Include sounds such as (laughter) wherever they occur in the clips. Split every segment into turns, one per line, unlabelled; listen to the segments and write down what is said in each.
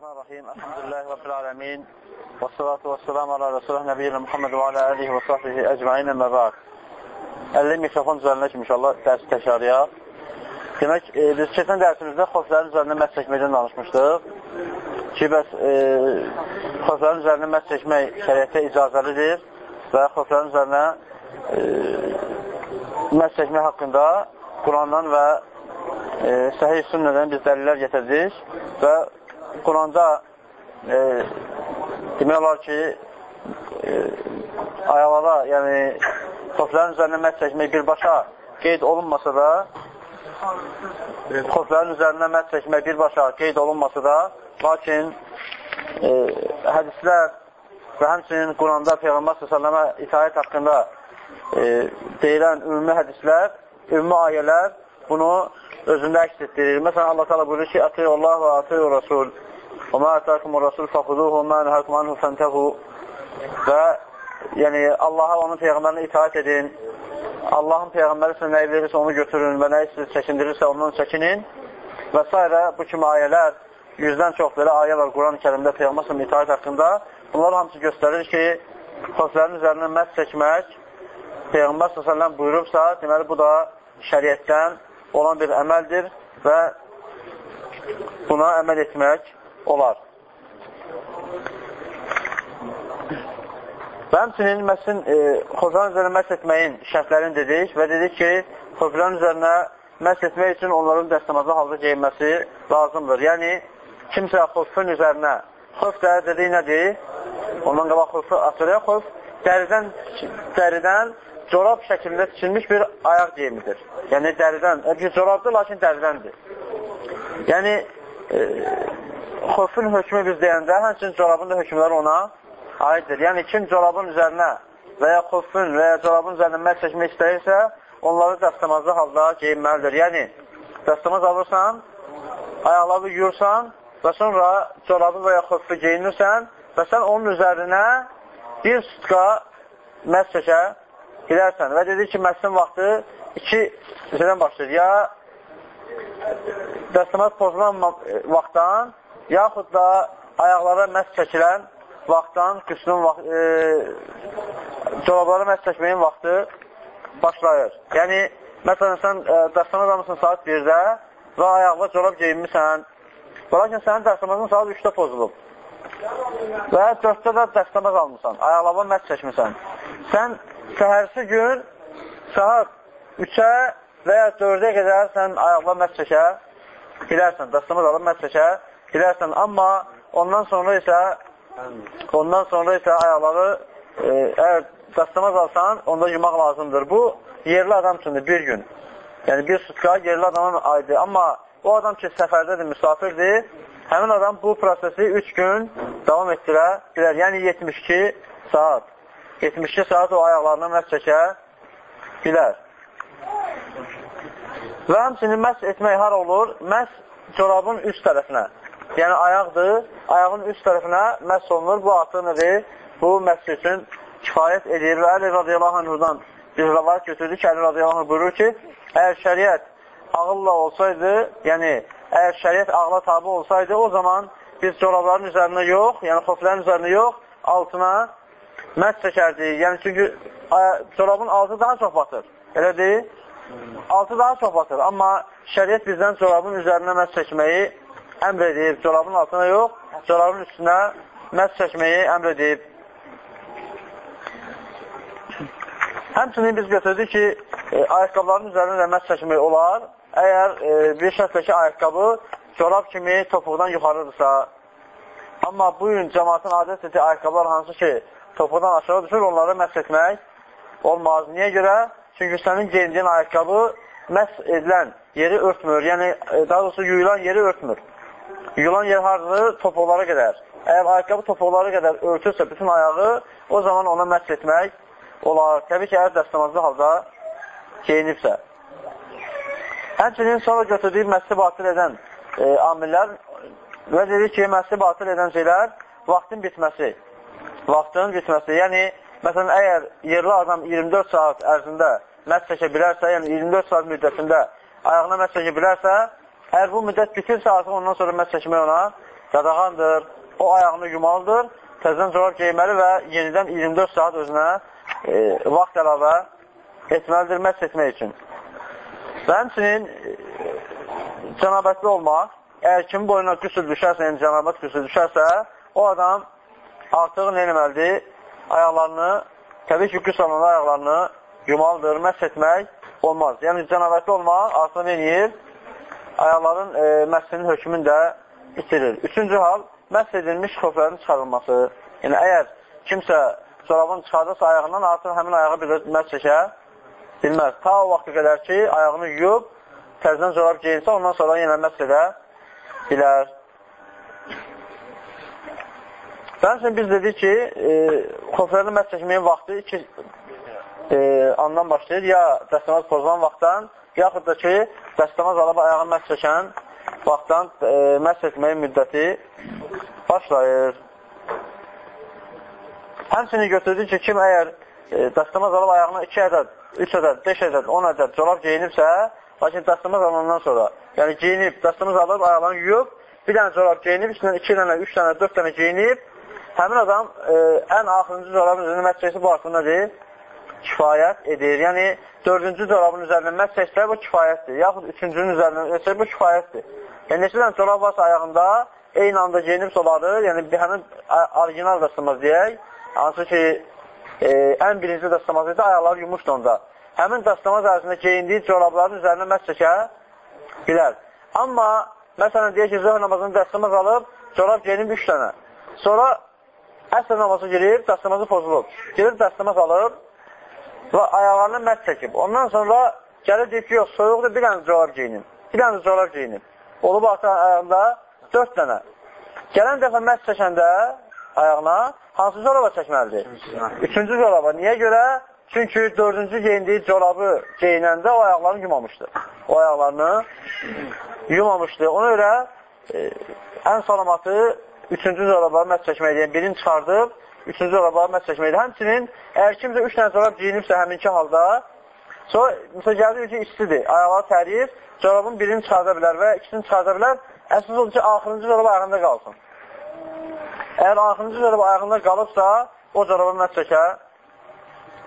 Bismillahirrahmanirrahim. Elhamdülillahi Rabbil alemin. Və salatu və selamu ala Resulullah Nəbiyyina Muhammed və alə alihi və sahbihi əcmain əmə baq. Əlli mikrofon üzərində ki, inşallah dərsi təşariyaq. Demək, e, biz keçən dərsimizdə xoflərin üzərində məhz çəkməkdən danışmışdıq. Ki, bəs e, xoflərin üzərində məhz çəkmək şəriətə icazəlidir və xoflərin üzərində e, məhz çəkmək haqqında Qurandan və e, səhih sünnədən biz dəlillər getirdik və Quranda e, demək olar ki, e, ayaqlara, yəni xoflərin üzərində məhz çəkmək birbaşa qeyd olunmasa da, xoflərin üzərində məhz çəkmək birbaşa qeyd olunmasa da, lakin e, hədislər və həmçinin Quranda Peyğəmbər s.ə.və itaət haqqında e, deyilən ümumi hədislər, ümumi ayələr bunu özündə əks etdirir. Məsələn, Allah təala buyurur ki, "Atiyu Allah və atiyu Rasul. Və ma atakumur Rasul fəxuduhu və ma nahakum anhu fantahu." Və yəni Allaha və onun peyğəmbərinə itaat edin. Allahın peyğəmbəri sizə nəyi verirsə onu götürün və nəyi sizi çəkindirirsə ondan çəkinin. Və s. bu kimi ayələr, yüzdən çox belə ayə var Quran-ı Kərimdə Peyğəmbər itaat haqqında. Bunlar hamısı göstərir ki, xoslərin üzərindən məhz çəkmək Peyğəmbər s.ə.v buyurubsa, deməli bu da şəriətdən olan bir əməldir və buna əməl etmək olar. Və həmçinin məsin e, xofran üzərinə məhz etməyin şərtlərini dedik və dedik ki, xofran üzərinə məhz etmək üçün onların dəstəmazlı halda geyinməsi lazımdır. Yəni, kimsə xofun üzərinə, xof də dediyi nədir? Ondan qabaq xofu atırıya xof, dəridən, dəridən corab şəklində tikilmiş bir ayaq geyimidir. Yəni dəridən, bir corabdır, lakin dəridəndir. Yəni e, xofun hökmü biz deyəndə, həmçinin corabın da hökmləri ona aiddir. Yəni kim corabın üzərinə və ya xofun və ya corabın üzərinə məhz çəkmək istəyirsə, onları dəstəmazlı halda geyinməlidir. Yəni dəstəmaz alırsan, ayaqları yuyursan və sonra corabı və ya xofu geyinirsən və sən onun üzərinə bir sutka məhz çəkə bilərsən. Və dedi ki, məhsin vaxtı iki üzrədən başlayır. Ya dəstəmaz pozulan vaxtdan, yaxud da ayaqlara məhz çəkilən vaxtdan, qüslün vaxt, e, corablara məhz çəkməyin vaxtı başlayır. Yəni, məsələn, sən e, dəstəmaz almışsın saat 1-də və ayaqla corab geyinmişsən. Lakin sənin dəstəmazın saat 3-də pozulub. Və 4-də də dəstəmaz almışsan, ayaqlava məhz çəkmişsən. Sən səhərsi gün saat 3-ə və ya 4-ə qədər sən ayaqla məhz çəkə bilərsən, dəstəmaz alıb məhz çəkə bilərsən. Amma ondan sonra isə ondan sonra isə ayaqları e, əgər dəstəmaz alsan, onda yumaq lazımdır. Bu, yerli adam üçündür, bir gün. Yəni, bir sutka yerli adamın aydı. Amma o adam ki, səfərdədir, müsafirdir, həmin adam bu prosesi 3 gün davam etdirə bilər. Yəni, 72 saat. 72 saat o ayaqlarına məhz çəkə bilər. Və həmçinin məhz etmək har olur? Məhz corabın üst tərəfinə. Yəni, ayaqdır, ayağın üst tərəfinə məhz olunur. Bu artıq nədir? Bu məhz üçün kifayət edir və Əli radiyallahu anhudan bir rəvayət götürdü ki, Əli radiyallahu buyurur ki, əgər şəriət ağılla olsaydı, yəni əgər şəriət ağla tabi olsaydı, o zaman biz corabların üzərinə yox, yəni xoflərin üzərinə yox, altına məhz çəkərdik. Yəni, çünki corabın altı daha çox batır. Elə deyil? Altı daha çox batır. Amma şəriət bizdən corabın üzərinə məhz çəkməyi əmr edib. Corabın altına yox, corabın üstünə məhz çəkməyi əmr edib. Həmçinin biz götürdük ki, e, ayaqqabların üzərində də məhz çəkmək olar. Əgər e, bir şəxsdəki ayaqqabı corab kimi topuqdan yuxarıdırsa, amma bu gün cəmatın adət etdiyi ayaqqabılar hansı ki, topuqdan aşağı düşür, onları məhz etmək olmaz. Niyə görə? Çünki sənin geyindiyin ayaqqabı məhz edilən yeri örtmür. Yəni, e, daha doğrusu yuyulan yeri örtmür. Yuyulan yer hardır? Topuqlara qədər. Əgər ayaqqabı topuqlara qədər örtürsə bütün ayağı, o zaman ona məhz etmək olar. Təbii ki, əgər dəstəmazlı halda geyinibsə. Həmçinin sonra götürdüyü məhsi batil edən e, amillər və dedi ki, məhsi batil edən şeylər vaxtın bitməsi vaxtın bitməsi. Yəni, məsələn, əgər yerli adam 24 saat ərzində məhz çəkə bilərsə, yəni 24 saat müddətində ayağına məhz çəkə bilərsə, əgər bu müddət bitirsə, artıq ondan sonra məhz çəkmək ona qadağandır. O ayağını yumalıdır, təzən corab geyməli və yenidən 24 saat özünə e, vaxt əlavə etməlidir məhz etmək üçün. Və həmçinin e, cənabətli olmaq, əgər kim boyuna qüsül düşərsə, yəni cənabət qüsül düşərsə, o adam artıq nə eləməlidir? Ayaqlarını, təbii ki, olanda ayaqlarını yumalıdır, məhz etmək olmaz. Yəni, cənabətli olmaq artıq nə eləyir? Ayaqların e, məhsinin hökmünü də itirir. Üçüncü hal, məhz edilmiş xoflərin çıxarılması. Yəni, əgər kimsə çorabını çıxardırsa ayağından artıq həmin ayağı bir məhz çəkə bilməz. Ta o vaxtı qədər ki, ayağını yuyub, təzdən corab geyinsə, ondan sonra yenə məhz edə bilər. Bəncə biz dedik ki, e, xoflərin məhz çəkməyin vaxtı iki e, andan başlayır. Ya dəstəmaz pozulan vaxtdan, yaxud da ki, dəstəmaz alıb ayağını məhz çəkən vaxtdan e, məhz etməyin müddəti başlayır. Həmçinin götürdük ki, kim əgər e, dəstəmaz alıb ayağına 2 ədəd, 3 ədəd, 5 ədəd, 10 ədəd corab geyinibsə, lakin dəstəmaz alandan sonra, yəni geyinib, dəstəmaz alıb ayaqlarını yuyub, bir dənə corab geyinib, üstündən 2 dənə, 3 dənə, 4 dənə geyinib, həmin adam e, ən axırıncı corabın üzrünün məhz bu artıq nədir? Kifayət edir. Yəni, dördüncü corabın üzərindən məhz çəksə, bu kifayətdir. Yaxud üçüncünün üzərindən çəksə, bu kifayətdir. Yəni, neçə dənə corab varsa ayağında, eyni anda geyinib soladır, yəni həmin orijinal dəstəmaz deyək, hansı ki, e, ən birinci dəstəmaz isə ayaqları yumuşdu onda. Həmin dəstəmaz ərzində geyindiyi corabların üzərinə məhz çəkə bilər. Amma, məsələn, deyək ki, zöhr namazını dəstəmaz alıb, corab geyinib 3 dənə. Sonra əsr namazı girib, dəstəmazı pozulub. Girib dəstəmaz alıb və ayaqlarını məhz çəkib. Ondan sonra gəlir deyib ki, yox, soyuqdur, bir dənə corab geyinib. Bir dənə corab geyinib. Olub artıq ayağında 4 dənə. Gələn dəfə məhz çəkəndə ayağına hansı coraba çəkməlidir? Üçüncü coraba. Niyə görə? Çünki dördüncü geyindiyi corabı geyinəndə o ayaqlarını yumamışdı. O ayaqlarını yumamışdı. Ona görə e, ən salamatı üçüncü coraba məhz çəkməkdir. Yəni, birini çıxardıb, üçüncü coraba məhz çəkməkdir. Həmçinin, əgər kimsə üç dənə corab geyinibsə həminki halda, sonra, məsələn, gəlir ki, istidir, ayaqları təriyir, corabın birini çıxarda bilər və ikisini çıxarda bilər. Əsas odur ki, axırıncı corab ayağında qalsın. Əgər axırıncı corab ayağında qalıbsa, o corabı məhz çəkə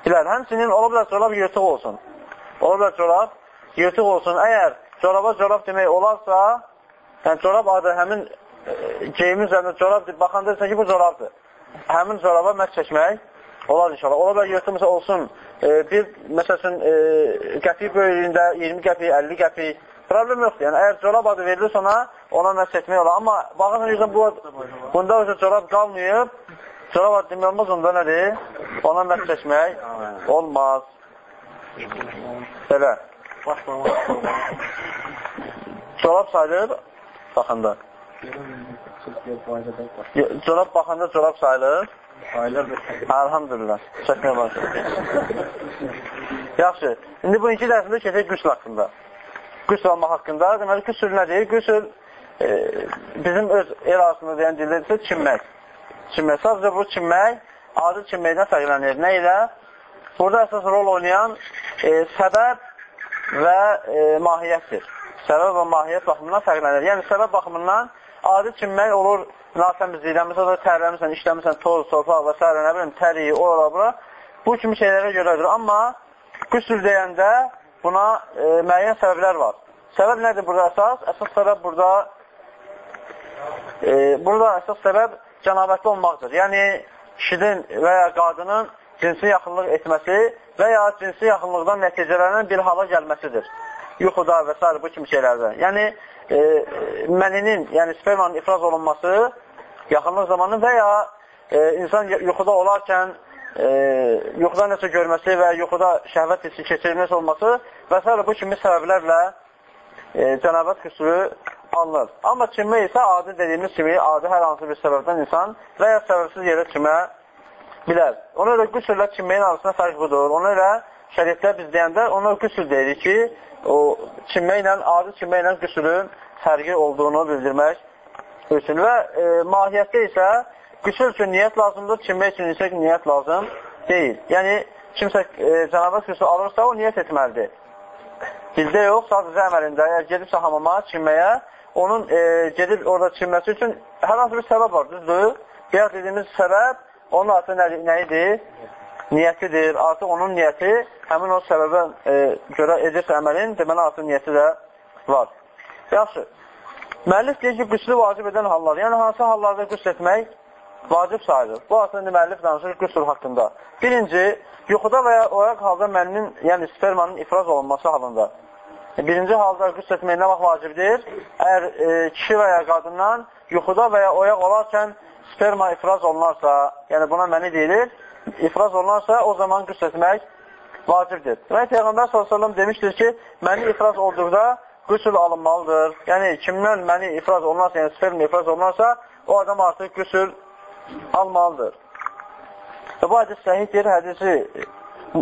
bilər. Həmçinin ola bilər corab yırtıq olsun. Ola bilər corab yırtıq olsun. Əgər coraba corab demək olarsa, yəni corab adı həmin geyimin üzərində corab baxanda desən ki, bu corabdır. Həmin coraba məhz çəkmək olar inşallah. Ola bilər yırtıq olsun, e, bir, məsəl üçün, e, qəpik böyüklüyündə 20 qəpik, 50 qəpik, problem yoxdur. Yəni, əgər corab adı verilir ona, ona məhz etmək olar. Amma baxın, bu, bunda özü corab qalmayıb, corab adı demək olmaz, onda nədir? Ona məhz etmək olmaz. Belə. Corab sayılır, baxanda. Corab baxanda corab sayılır. Aylardır. Elhamdülillah. Çəkməyə başlayır. Yaxşı. İndi bu iki dərsində keçək qüsl haqqında. Qüsl almaq haqqında. Deməli, qüsl nədir? Qüsl e, bizim öz el arasında deyən dildə isə çinmək. Çinmək. Sadəcə bu çinmək adi çinməkdən fərqlənir. Nə ilə? Burada əsas rol oynayan e, səbəb və e, mahiyyətdir. Səbəb və mahiyyət baxımından fərqlənir. Yəni, səbəb baxımından adi çinmək olur natəmizlikdən, məsələn, tərləmirsən, işləmirsən, toz, torpaq və s. nə bilim, təriyi, ora, bura. Bu kimi şeylərə görədir. Amma qüsül deyəndə buna e, müəyyən səbəblər var. Səbəb nədir burada əsas? Əsas səbəb burada e, burada əsas səbəb cənabətli olmaqdır. Yəni, kişinin və ya qadının cinsi yaxınlıq etməsi və ya cinsi yaxınlıqdan nəticələnən bir hala gəlməsidir. Yuxuda və s. bu kimi şeylərdə. Yəni, e, məninin, yəni spermanın ifraz olunması yaxınlıq zamanı və ya e, insan yuxuda olarkən e, yuxuda nəsə görməsi və yuxuda şəhvət hissi keçirilməsi olması və s. bu kimi səbəblərlə e, cənabət qüsuru alınır. Amma çimmək isə adi dediyimiz kimi, adi hər hansı bir səbəbdən insan və ya səbəbsiz yerə çimə bilər. Ona görə qüsürlə çimməyin arasında fərq budur. Ona görə şəriətdə biz deyəndə ona qüsür deyirik ki, o çimməklə, adi çimməklə qüsürün fərqi olduğunu bildirmək üçün və e, mahiyyətdə isə qüsül üçün niyyət lazımdır, çimmək üçün isə niyyət lazım deyil. Yəni, kimsə e, cənabət qüsül alırsa, o niyyət etməlidir. Dildə yox, sadəcə əməlində, əgər gedibsə hamama, çimməyə, onun e, gedib orada çinməsi üçün hər hansı bir səbəb var, düzdür? Qiyas dediyimiz səbəb onun artıq nə, nə idi? Niyyətidir. Artıq onun niyyəti həmin o səbəbə e, görə edirsə əməlin, deməli artıq niyyəti də var. Yaxşı. Müəllif deyir ki, qüslü vacib edən hallar. Yəni, hansı hallarda qüsl etmək vacib sayılır? Bu aslında müəllif danışır qüsl haqqında. Birinci, yuxuda və ya oyaq halda mənnin, yəni spermanın ifraz olunması halında. Birinci halda qüsl etmək nə vaxt vacibdir? Əgər e, kişi və ya qadından yuxuda və ya oyaq olarkən sperma ifraz olunarsa, yəni buna məni deyilir, ifraz olunarsa, o zaman qüsl etmək vacibdir. Demək, Peyğəmbər s.ə.v demişdir ki, məni ifraz olduqda qüsül alınmalıdır. Yəni, kimdən məni ifraz olunarsa, yəni sperma ifraz olunarsa, o adam artıq qüsül almalıdır. Və bu hədis səhiddir, hədisi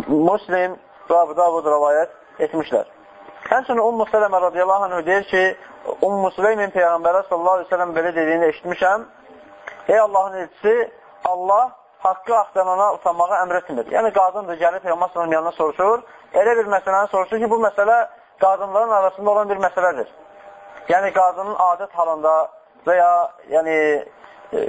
Muslim və Abu Davud rəvayət etmişlər. Həmçinin Ummu Sələmə radiyallahu anh deyir ki, Ummu Süleymin Peyğəmbərə sallallahu aleyhi ve sellem belə dediyini eşitmişəm. Ey Allahın elçisi, Allah haqqı axtarana utanmağa əmr etmir. Yəni, qadındır, gəlib Peyğəmbər sallallahu yanına soruşur. Elə bir məsələni soruşur ki, bu məsələ qadınların arasında olan bir məsələdir. Yəni, qadının adət halında və ya yəni, e,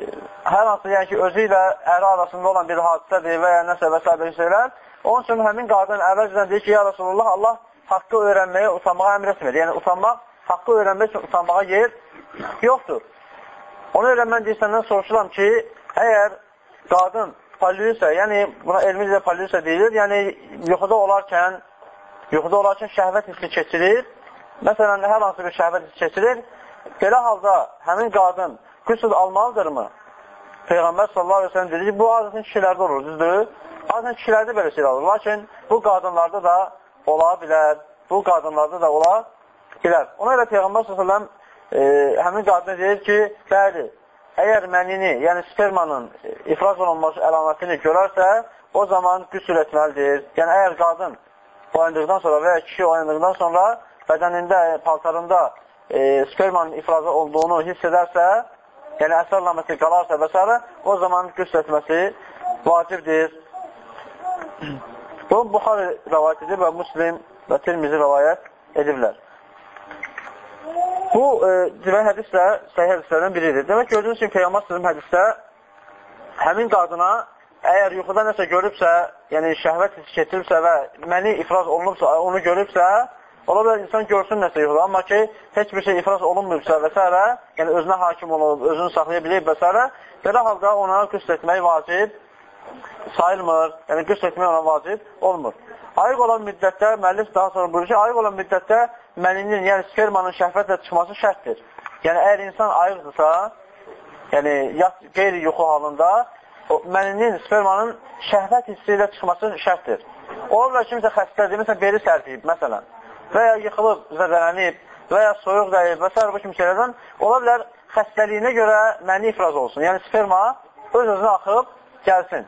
hər hansı yəni ki, özü ilə əri arasında olan bir hadisədir və ya nəsə və s. şeylər, onun üçün həmin qadın əvvəlcədən deyir ki, ya Rasulullah, Allah haqqı öyrənməyə, utanmağa əmr etmir. Yəni, utanmaq, haqqı öyrənmək üçün utanmağa yer yoxdur. Onu öyrənmən deyilsəndən soruşuram ki, əgər qadın polliusə, yəni buna elmicə polliusə deyilir, yəni yuxuda olarkən, yuxuda olarkən şəhvət hissi keçirir, məsələn, hər hansı bir şəhvət hissi keçirir, belə halda həmin qadın qüsül almalıdırmı? Peyğəmbər sallallahu aleyhi ve sellem dedi ki, bu adətən kişilərdə olur, düzdür? Adətən kişilərdə belə şey olur. Lakin bu qadınlarda da ola bilər. Bu qadınlarda da ola bilər. Ona görə Peyğəmbər sallallahu aleyhi ve sellem e, həmin qadına deyir ki, bəli, əgər mənini, yəni spermanın ifraz olunması əlamətini görərsə, o zaman qüsül etməlidir. Yəni, əgər qadın oyandıqdan sonra və ya kişi oyandıqdan sonra bədənində, paltarında e, spermanın ifrazı olduğunu hiss edərsə, yəni əsər əlaməti qalarsa və s. o zaman qüsl etməsi vacibdir. Bu, Buxarı rəvayət edib və Müslim və Tirmizi rəvayət ediblər. Bu, e, demək, hədis də səhih hədislərdən biridir. Demək, gördüyünüz kimi Peyğəmbər sözüm hədisdə həmin qadına əgər yuxuda nəsə görübsə, yəni şəhvət hissi keçiribsə və məni ifraz olunubsa, onu görübsə, Ola bilər insan görsün nəsə yuxuda, amma ki, heç bir şey ifras olunmuyubsa və s. yəni özünə hakim olub, özünü saxlaya bilib və s. belə halda ona qüsl etmək vacib sayılmır, yəni qüsl etmək ona vacib olmur. Ayıq olan müddətdə, müəllif daha sonra buyurur ki, ayıq olan müddətdə məninin, yəni spermanın şəhvətlə çıxması şərtdir. Yəni, əgər insan ayıqdırsa, yəni yat, qeyri yuxu halında, o, məninin, spermanın şəhvət hissi ilə çıxması şərtdir. Ola bilər kimsə xəstədir, məsələn, beli sərtiyib, məsələn və ya yıxılıb, zədələnib və ya soyuq dəyib və s. bu kimi şeylərdən ola bilər xəstəliyinə görə məni ifraz olsun. Yəni sperma öz-özünə axıb gəlsin.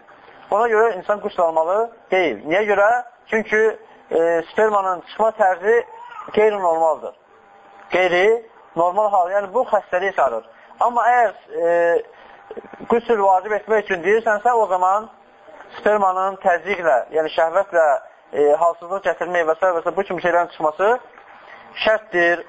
Ona görə insan qüsl almalı deyil. Niyə görə? Çünki e, spermanın çıxma tərzi qeyri-normaldır. Qeyri-normal hal. Yəni bu xəstəliyi sarır. Amma əgər e, qüsl vacib etmək üçün deyirsənsə, o zaman spermanın təzyiqlə, yəni şəhvətlə e, halsızlıq gətirmək və s. və s. bu kimi şeylərin çıxması şərtdir.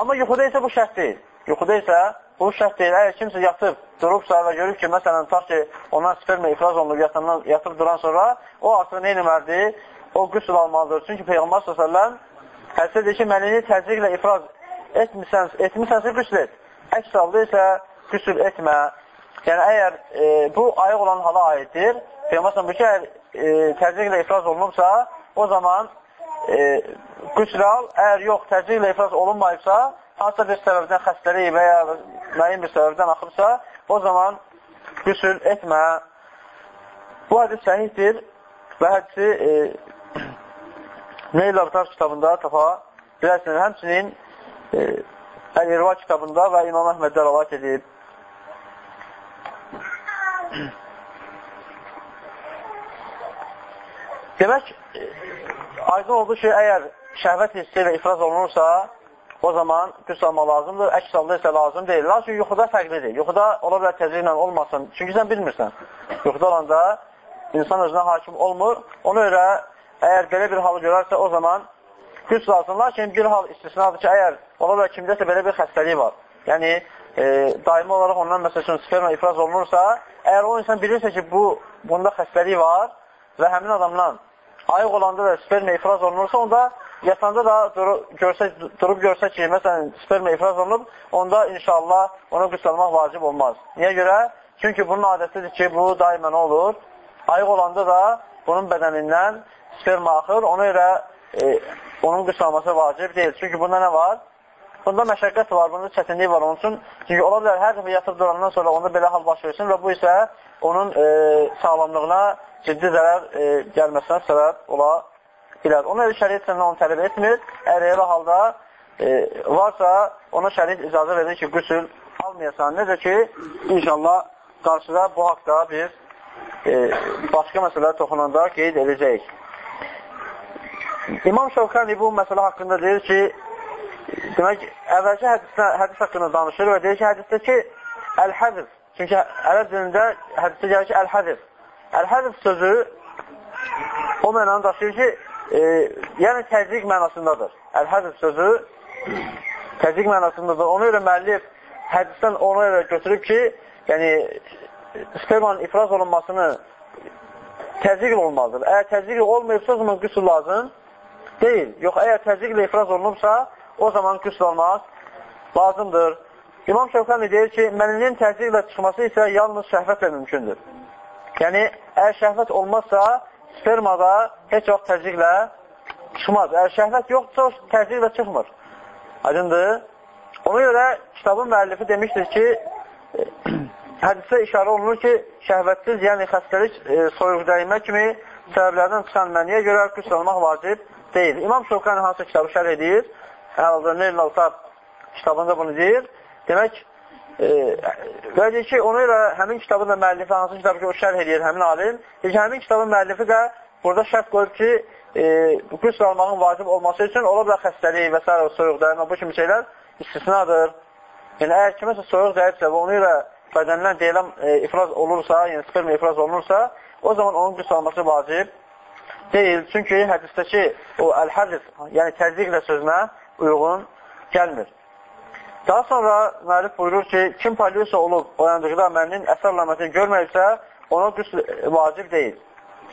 Amma yuxuda isə bu şərt deyil. Yuxuda isə bu şərt deyil. Əgər kimsə yatıb, durubsa və görüb ki, məsələn, tutaq ki, ondan sperma ifraz olunub, yatandan, yatıb duran sonra o artıq nə eləməlidir? O qüsül almalıdır. Çünki Peyğəmbər s.ə.v hədsə deyir ki, mənini təzyiqlə ifraz etmirsən, etmirsənsə qüsül et. Əks halda isə qüsül etmə. Yəni, əgər e, bu ayıq olan hala aiddir, Peyğəmbər s.ə.v ki, əgər e, təzyiqlə ifraz olunubsa, o zaman e, qüsl al, əgər yox, təzyiqlə ifraz olunmayıbsa, hansısa bir səbəbdən xəstəlik və ya müəyyən bir səbəbdən axıbsa, o zaman qüsl etmə. Bu hədis səhihdir və hədisi e, Neyl Abtar kitabında tapa bilərsiniz. Həmçinin e, Əl-İrva kitabında və İmam Əhməddə rəvat edib. (clears throat) Demək, aydın oldu ki, əgər şəhvət hissi ilə ifraz olunursa, o zaman qüsl alma lazımdır, əks halda isə lazım deyil. Lakin yuxuda fərqlidir. Yuxuda ola bilər təzyiqlə olmasın. Çünki sən bilmirsən. Yuxuda olanda insan özünə hakim olmur. Ona görə əgər belə bir halı görərsə, o zaman qüsl alsın. Lakin bir hal istisnadır ki, əgər ola bilər kimdəsə belə bir xəstəlik var, yəni e, daimi olaraq ondan məsəl üçün sperma ifraz olunursa, əgər o insan bilirsə ki, bu bunda xəstəlik var və həmin adamdan ayıq olanda da sperma ifraz olunursa, onda yatanda da dur görsə, durub görsə ki, məsələn, sperma ifraz olunub, onda inşallah ona qüsl almaq vacib olmaz. Niyə görə? Çünki bunun adətidir ki, bu daimə nə olur? Ayıq olanda da bunun bədənindən sperma axır, ona görə e, onun qüsl alması vacib deyil. Çünki bunda nə var? Bunda məşəqqət var, bunda çətinlik var onun üçün. Çünki ola bilər hər dəfə yatıb durandan sonra onda belə hal baş versin və bu isə onun e, sağlamlığına ciddi zərər e, gəlməsinə səbəb ola bilər. Ona görə şəriət səndən onu tələb etmir. Elə halda e, varsa, ona şəriət icazə verir ki, qüsül almayasan. Necə ki, inşallah qarşıda bu haqda biz e, başqa məsələlər toxunanda qeyd edəcəyik. İmam Şəvkani bu məsələ haqqında deyir ki, demək, əvvəlki hədisdə, hədis haqqında danışır və deyir ki, hədisdə ki, əl-həzif, çünki ərəb dilində hədisdə gəlir ki, əl-həzif. Əl-həzif sözü o mənanı daşıyır ki, e, yəni təzyiq mənasındadır. Əl-həzif sözü təzyiq mənasındadır. Ona görə müəllif hədisdən ona görə götürüb ki, yəni spermanın ifraz olunmasını təzyiq olmalıdır. Əgər təzyiq olmayıbsa, o zaman qüsul lazım deyil. Yox, əgər təzyiqlə ifraz olunubsa, o zaman qüsl olmaq lazımdır. İmam Şəvkani deyir ki, məninin təzyiqlə çıxması isə yalnız şəhvətlə mümkündür. Yəni, əgər şəhvət olmazsa, spermada heç vaxt təzyiqlə çıxmaz. Əgər şəhvət yoxdursa, təzyiqlə çıxmır. Aydındır. Ona görə kitabın müəllifi demişdir ki, (clears throat) hədisdə işarə olunur ki, şəhvətsiz, yəni xəstəlik, e, soyuq dəymə kimi səbəblərdən çıxan məniyə görə qüsl olmaq vacib deyil. İmam Şovqani hansı kitabı şərh edir? Hər Neylin Altab kitabında bunu deyir. Demək, e, və deyir ki, ona görə həmin kitabın da müəllifi, hansı kitabı ki, o şərh edir həmin alim, deyir ki, həmin kitabın müəllifi də burada şərt qoyub ki, e, qüsl almağın vacib olması üçün ola bilər xəstəlik və s. soyuq dəyirmə, bu kimi şeylər istisnadır. Yəni, əgər kiməsə soyuq dəyibsə və onu ilə bədəndən deyilən e, ifraz olursa, yəni sperma ifraz olunursa, o zaman onun qüsl alması vacib deyil. Çünki hədisdəki o əl-hədis, yəni təzyiqlə sözünə uyğun gəlmir. Daha sonra müəllif buyurur ki, kim polisiya olub oyandıqda əməlinin əsər əlamətini görməyibsə, ona qüsl vacib deyil.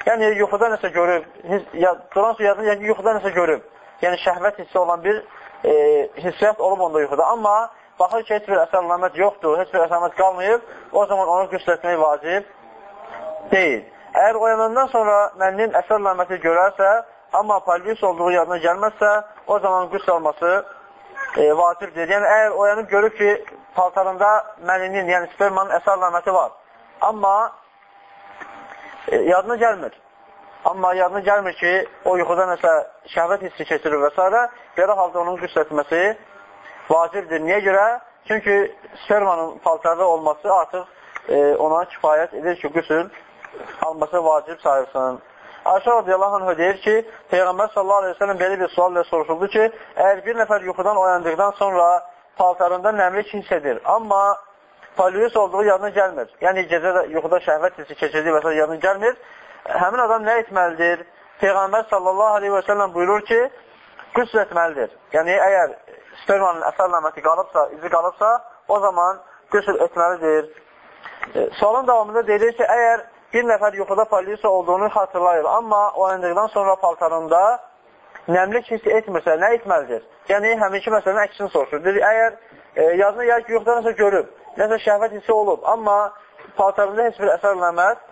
Yəni, yuxuda nəsə görüb, ya, duran su yadın, yəni yuxuda nəsə görüb. Yəni, şəhvət hissi olan bir e, hissiyyat olub onda yuxuda. Amma baxır ki, heç bir əsər əlamət yoxdur, heç bir əsər əlamət qalmayıb, o zaman onu qüsl etmək vacib deyil. Əgər oyanandan sonra mənninin əsər əlaməti görərsə, amma polvis olduğu yadına gəlməzsə, o zaman qüsl alması e, vacibdir. Yəni, əgər oyanıb görüb ki, paltarında məninin, yəni spermanın əsər əlaməti var, amma e, yadına gəlmir. Amma yadına gəlmir ki, o yuxuda nəsə şəhvət hissi keçirir və s. Belə halda onun qüsl etməsi vacibdir. Niyə görə? Çünki spermanın paltarda olması artıq e, ona kifayət edir ki, qüsl alması vacib sayılsın. Ayşə radiyallahu anh deyir ki, Peyğəmbər sallallahu aleyhi ve sellem belə bir sual ilə soruşuldu ki, əgər bir nəfər yuxudan oyandıqdan sonra paltarında nəmlik hiss edir, amma poliyus olduğu yadına gəlmir. Yəni, gecə də yuxuda şəhvət hissi keçirdiyi və s. yadına gəlmir. Həmin adam nə etməlidir? Peyğəmbər sallallahu aleyhi ve sellem buyurur ki, qüsl etməlidir. Yəni, əgər spermanın əsərləməti qalıbsa, izi qalıbsa, o zaman qüsl etməlidir. E, sualın davamında deyilir ki, əgər bir nəfər yuxuda polisiya olduğunu xatırlayır. Amma oyandıqdan sonra paltarında nəmlik hiss etmirsə, nə etməlidir? Yəni, həminki məsələnin əksini soruşur. Dedi, əgər e, gəlir ki, yuxuda nəsə görüb, nəsə şəhvət hissi olub, amma paltarında heç bir əsər ləmət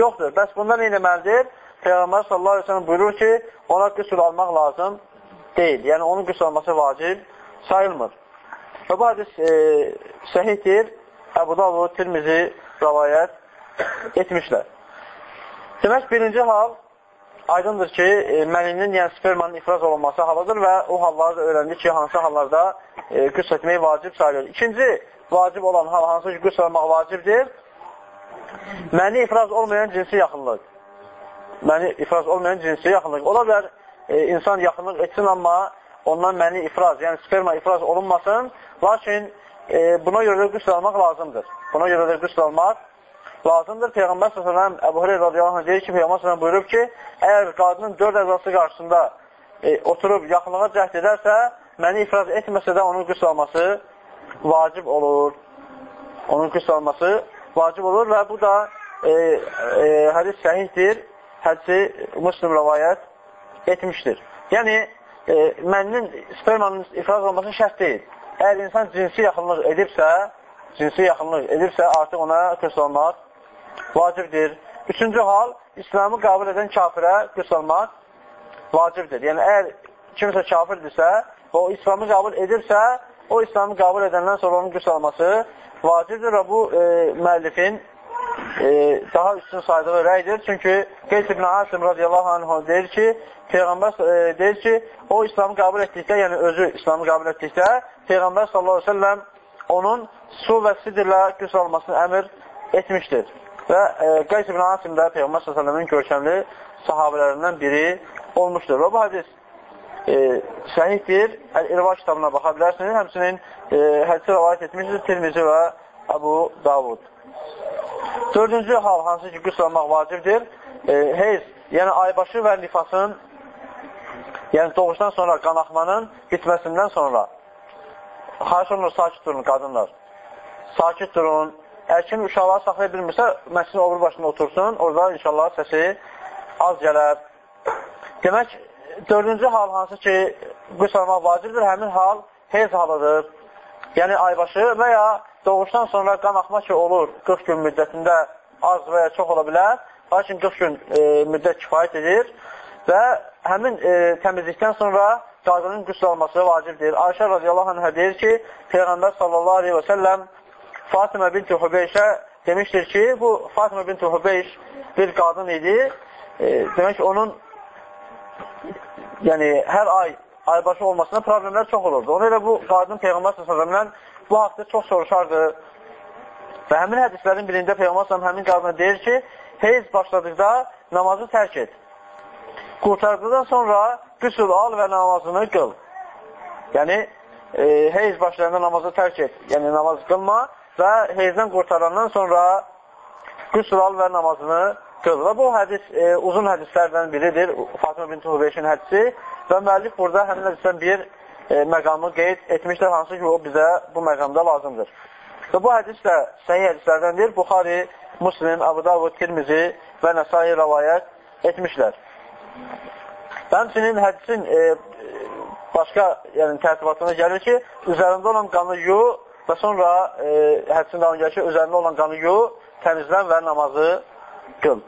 yoxdur. Bəs bunda nə etməlidir? Peyğəmbər sallallahu aleyhi ve sellem buyurur ki, ona qüsul almaq lazım deyil. Yəni, onun qüsul alması vacib sayılmır. Və bu hadis e, səhiddir. Əbu Davud, Tirmizi rəvayət etmişlər. Demək, birinci hal aydındır ki, e, məninin, yəni spermanın ifraz olunması halıdır və o halları da öyrəndik ki, hansı hallarda e, qüsl etmək vacib sayılır. İkinci vacib olan hal hansı ki, qüsl olmaq vacibdir? Məni ifraz olmayan cinsi yaxınlıq. Məni ifraz olmayan cinsi yaxınlıq. Ola bilər, e, insan yaxınlıq etsin, amma ondan məni ifraz, yəni sperma ifraz olunmasın, lakin e, buna görə də qüsl almaq lazımdır. Buna görə də qüsl almaq lazımdır. Peyğəmbər s.ə.v Əbu Hüreyr radiyallahu anh deyir ki, Peyğəmbər s.ə.v buyurub ki, əgər qadının dörd əzası qarşısında e, oturub yaxınlığa cəhd edərsə, məni ifraz etməsə də onun qüsl alması vacib olur. Onun qüsl alması vacib olur və bu da e, e, hədis səhihdir, hədisi muslim rəvayət etmişdir. Yəni, e, məndən spermanın ifraz olması şərt deyil. Əgər insan cinsi yaxınlıq edibsə, cinsi yaxınlıq edibsə, artıq ona almaq vacibdir. Üçüncü hal, İslamı qəbul edən kafirə qüsl almaq vacibdir. Yəni, əgər kimsə kafirdirsə və o İslamı qəbul edirsə, o İslamı qəbul edəndən sonra onun qüsl alması vacibdir və bu e, müəllifin e, daha üstün saydığı rəydir. Çünki Qeys ibn Asim radiyallahu anh deyir ki, Peyğəmbər e, deyir ki, o İslamı qəbul etdikdə, yəni özü İslamı qəbul etdikdə, Peyğəmbər sallallahu aleyhi ve sellem onun su və sidirlə qüsl almasını əmr etmişdir. Və e, Qeys ibn Asim də Peyğəmbər sellem görkəmli sahabələrindən biri olmuşdur. Və bu hədis e, səhihdir. İrva kitabına baxa bilərsiniz. Həmsinin e, hədisi rəvayət etmişdir Tirmizi və Əbu Davud. Dördüncü hal, hansı ki, qüsl almaq vacibdir. E, heyz, yəni aybaşı və nifasın, yəni doğuşdan sonra qanaxmanın bitməsindən sonra xarş olunur, sakit durun qadınlar. Sakit durun. Əgər kim uşaqları saxlaya bilmirsə, məscidin obur başında otursun, orada inşallah səsi az gələr. Demək, dördüncü hal hansı ki, qüsl almaq vacibdir, həmin hal heyz halıdır. Yəni aybaşı və ya doğuşdan sonra qan axma ki olur 40 gün müddətində az və ya çox ola bilər. Lakin 40 gün e, müddət kifayət edir və həmin e, təmizlikdən sonra qadının qüsl alması vacibdir. Ayşə radiyallahu anhə deyir ki, Peyğəmbər sallallahu aleyhi və səlləm Fatimə binti Hübeyşə demişdir ki, bu Fatimə binti Hübeyş bir qadın idi. E, demək onun yəni hər ay aybaşı olmasına problemlər çox olurdu. Ona elə bu qadın Peyğəmbər s.ə.vəndən bu haqda çox soruşardı. Və həmin hədislərin birində Peyğəmbər s.ə.v həmin qadına deyir ki, heyz başladıqda namazı tərk et. Qurtardıqdan sonra qüsul al və namazını qıl. Yəni, e, heyz başlayanda namazı tərk et. Yəni, namaz qılma və heyzdən qurtarandan sonra qüsul al və namazını qıl. Və bu hədis e, uzun hədislərdən biridir. Fatimə bin Tuhubeyşin hədisi və müəllif burada həmin hədisdən bir e, məqamı qeyd etmişdir, hansı ki, o bizə bu məqamda lazımdır. Və bu hədis də səhih hədislərdəndir. Buxari, Muslim, Abu Davud, Tirmizi və Nəsai rəvayət etmişlər. Həmçinin hədisin e, başqa yəni, tərtibatına gəlir ki, üzərində olan qanı yu və sonra e, hədisin davamı gəlir ki, üzərində olan qanı yu, təmizlən və namazı qıl.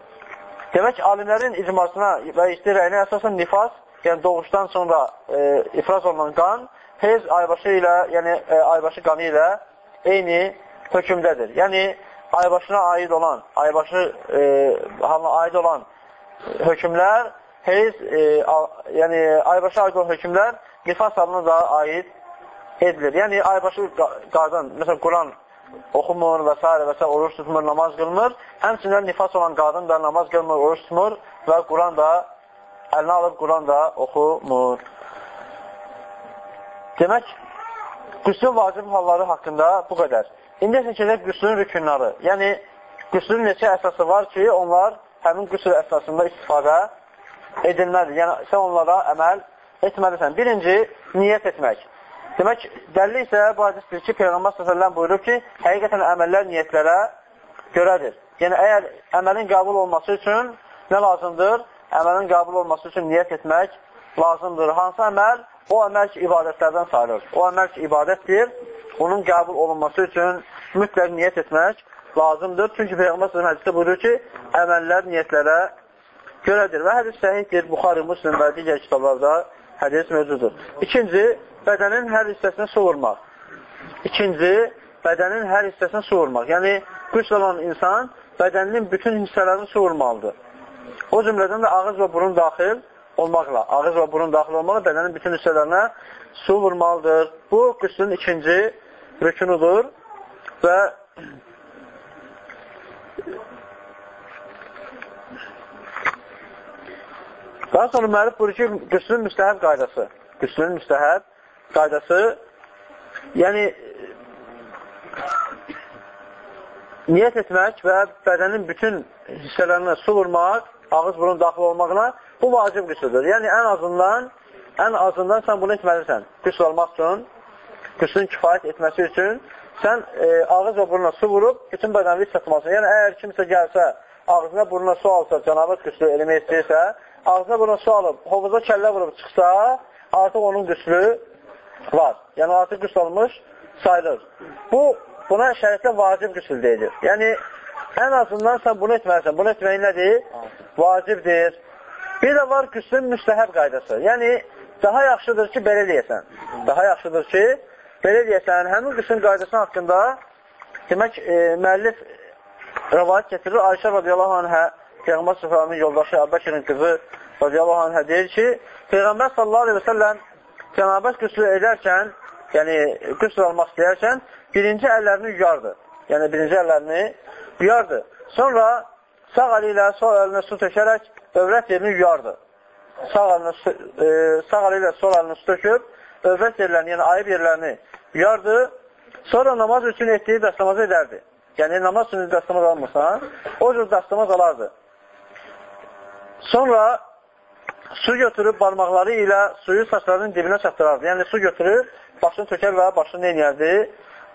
Demək, alimlərin icmasına və istirəyinə əsasən nifas, yəni doğuşdan sonra e, ifraz olunan qan, heyz aybaşı ilə, yəni e, aybaşı qanı ilə eyni hökmdədir. Yəni, aybaşına aid olan, aybaşı e, halına aid olan hökmlər, heyz, e, a, yəni aybaşı aid olan hökmlər nifas halına da aid edilir. Yəni, aybaşı qadın, məsələn, Quran oxumur və s. və s. oruç tutmur, namaz qılmır. Həmçinin nifas olan qadın da namaz qılmır, oruç tutmur və Quran da əlinə alıb Quran da oxumur. Demək, qüslün vacib halları haqqında bu qədər. İndi seçəcək qüslün rükünləri. Yəni, qüslün neçə əsası var ki, onlar həmin qüsl əsasında istifadə edilməlidir. Yəni, sən onlara əməl etməlisən. Birinci, niyyət etmək. Demək, dəlil isə hadisdir ki, Peyğəmbər s.ə.v buyurub ki, həqiqətən əməllər niyyətlərə görədir. Yəni, əgər əməlin qəbul olması üçün nə lazımdır? Əməlin qəbul olması üçün niyyət etmək lazımdır. Hansı əməl? O əməl ki, ibadətlərdən sayılır. O əməl ki, ibadətdir. Onun qəbul olunması üçün mütləq niyyət etmək lazımdır. Çünki Peyğəmbər s.ə.v hədisdə buyurur ki, əməllər niyyətlərə görədir. Və hədis səhiddir. Buxari, Müslim və digər kitablarda hədis mövcuddur. İkinci, bədənin hər hissəsinə su vurmaq. İkinci, bədənin hər hissəsinə su vurmaq. Yəni, qüsl olan insan bədəninin bütün hissələrini su vurmalıdır. O cümlədən də ağız və burun daxil olmaqla, ağız və burun daxil olmaqla bədənin bütün hissələrinə su vurmalıdır. Bu, qüslün ikinci rükunudur və daha sonra müəllif buyurur ki, qüslün müstəhəb qaydası. Qüslün müstəhəb qaydası, yəni niyyət etmək və bədənin bütün hissələrinə su vurmaq, ağız burun daxil olmaqla bu vacib qüsüldür. Yəni, ən azından ən azından sən bunu etməlisən. Qüsl olmaq üçün, qüslün kifayət etməsi üçün sən e, ağız və burnuna su vurub bütün bədənini satmalısın. Yəni, əgər kimsə gəlsə, ağzına burnuna su alsa, cənabət qüslü eləmək istəyirsə, ağzına burnuna su alıb, hovuza kəllə vurub çıxsa, artıq onun qüslü var. Yəni, artıq qüsl olmuş sayılır. Bu, buna şəriətdə vacib qüsl deyilir. Yəni, ən azından sən bunu etməlisən. Bunu etməyin nədir? Vacibdir. Bir də var qüslün müstəhəb qaydası. Yəni, daha yaxşıdır ki, belə deyəsən. Daha yaxşıdır ki, belə deyəsən, həmin qüslün qaydası haqqında demək, e, müəllif rəvayət getirir. Ayşə radiyallahu anhə, Peyğəmbər Səfəmin yoldaşı Əbəkirin qızı radiyallahu anhə deyir ki, Peyğəmbər sallallahu aleyhi və səlləm cənabət qüslü edərkən, yəni qüsl almaq istəyərkən, birinci əllərini yuyardı. Yəni birinci əllərini yuyardı. Sonra sağ əli ilə sol əlinə su tökərək övrət yerini yuyardı. Sağ əlinə, e, sağ əli ilə sol əlinə su töküb, övrət yerlərini, yəni ayıb yerlərini yuyardı. Sonra namaz üçün etdiyi dəstəmazı edərdi. Yəni namaz üçün dəstəmaz almırsan, o cür dəstəmaz alardı. Sonra su götürüb barmaqları ilə suyu saçlarının dibinə çatdırardı. Yəni su götürüb başını tökər və başını neynəyərdi?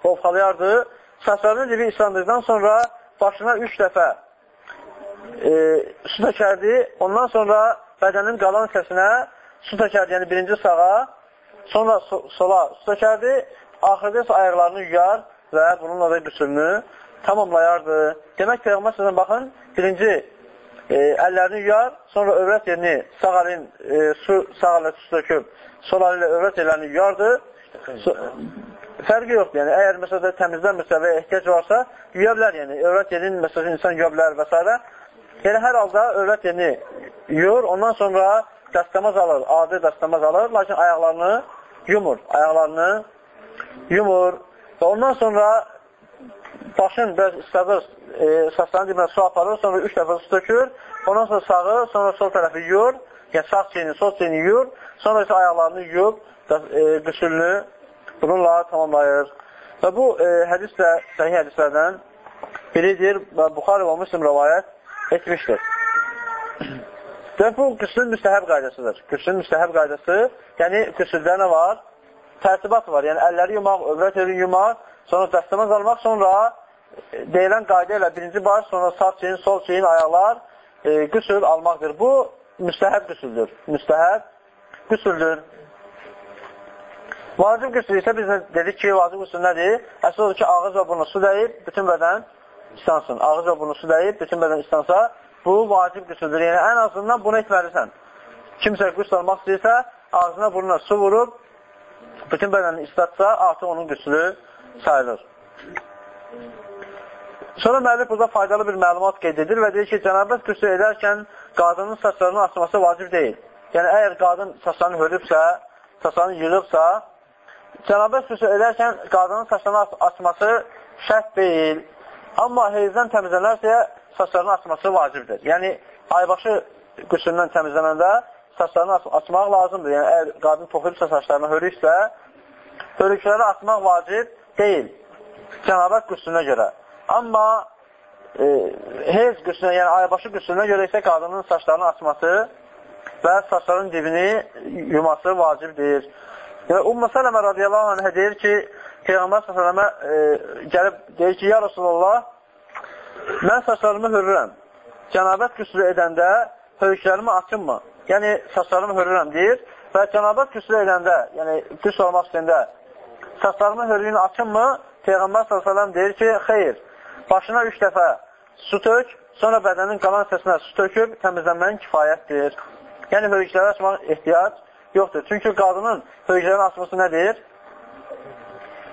Ovxalayardı. Saçlarının dibi islandıqdan sonra başına üç dəfə e, su tökərdi. Ondan sonra bədənin qalan səsinə su tökərdi. Yəni birinci sağa, sonra so sola su tökərdi. Axırda isə ayaqlarını yuyar və bununla da qüsülünü tamamlayardı. Demək Peyğəmbər sözünə baxın, birinci e, əllərini yuyar, sonra övrət yerini sağ əlin e, su, sağ ələ su töküb, sol əli ilə övrət yerlərini yuyardı. So, fərqi yoxdur. Yəni, əgər məsələn təmizlənmirsə və ehtiyac varsa, yuya bilər. Yəni, övrət yerini məsələn insan yuya bilər və s. Yəni, hər halda övrət yerini yuyur, ondan sonra dəstəmaz alır, adi dəstəmaz alır, lakin ayaqlarını yumur, ayaqlarını yumur və ondan sonra başın biraz isladır, e, saçlarının dibinə su aparır, sonra üç dəfə su tökür, ondan sonra sağı, sonra sol tərəfi yuyur, yəni sağ çeyini, sol çeyini yuyur, sonra isə ayaqlarını yuyub, e, qüsülünü bununla tamamlayır. Və bu e, hədis də səhih hədislərdən biridir və Buxarı və Müslim rəvayət etmişdir. Və bu qüslün müstəhəb qaydasıdır. Qüslün müstəhəb qaydası, yəni qüsüldə nə var? Tərtibat var. Yəni əlləri yumaq, övrət eli yumaq, sonra dəstəməz almaq, sonra e, deyilən qayda ilə birinci baş, sonra sağ çeyin, sol çeyin, ayaqlar e, qüsül almaqdır. Bu müstəhəb qüsüldür. Müstəhəb qüsüldür. Vacib qüsül isə biz dedik ki, vacib qüsül nədir? Əsas odur ki, ağız və burnu su dəyib, bütün bədən istansın. Ağız və burnu su dəyib, bütün bədən istansa, bu vacib qüsüldür. Yəni, ən azından bunu etməlisən. Kimsə qüsül almaq istəyirsə, ağzına burnuna su vurub, bütün bədəni istatsa, artıq onun qüsülü sayılır. Sonra müəllif burada faydalı bir məlumat qeyd edir və deyir ki, cənabət qüsül edərkən qadının saçlarını açması vacib deyil. Yəni, əgər qadın saçlarını hörübsə, saçlarını yığıbsa, cənabət qüsül edərkən qadının saçlarını açması şərt deyil. Amma heyzdən təmizlənərsə, saçlarını açması vacibdir. Yəni, aybaşı qüsülündən təmizlənəndə saçlarını açmaq lazımdır. Yəni, əgər qadın toxuyubsa saçlarını hörüksə, hörükləri açmaq vacib deyil. Cənabət qüsülünə görə. Amma e, hez qüsülünə, yəni aybaşı qüsülünə görə isə qadının saçlarını açması və saçların dibini yuması vacibdir. Yəni, Umma Sələmə radiyallahu anhə deyir ki, Peyğəmbər s.ə.və e, gəlib deyir ki, ya Rasulullah, mən saçlarımı hörürəm. Cənabət qüsülü edəndə hörüklərimi açınmı? Yəni, saçlarımı hörürəm deyir və cənabət qüsülü edəndə, yəni qüsül olmaq istəyəndə saçlarımın hörüyünü açınmı? Peyğəmbər s.ə.v deyir ki, xeyr, başına üç dəfə su tök, sonra bədənin qalan səsinə su töküb təmizlənməyin kifayətdir. Yəni, hörükləri açmaq ehtiyac yoxdur. Çünki qadının hörüklərin açması nədir?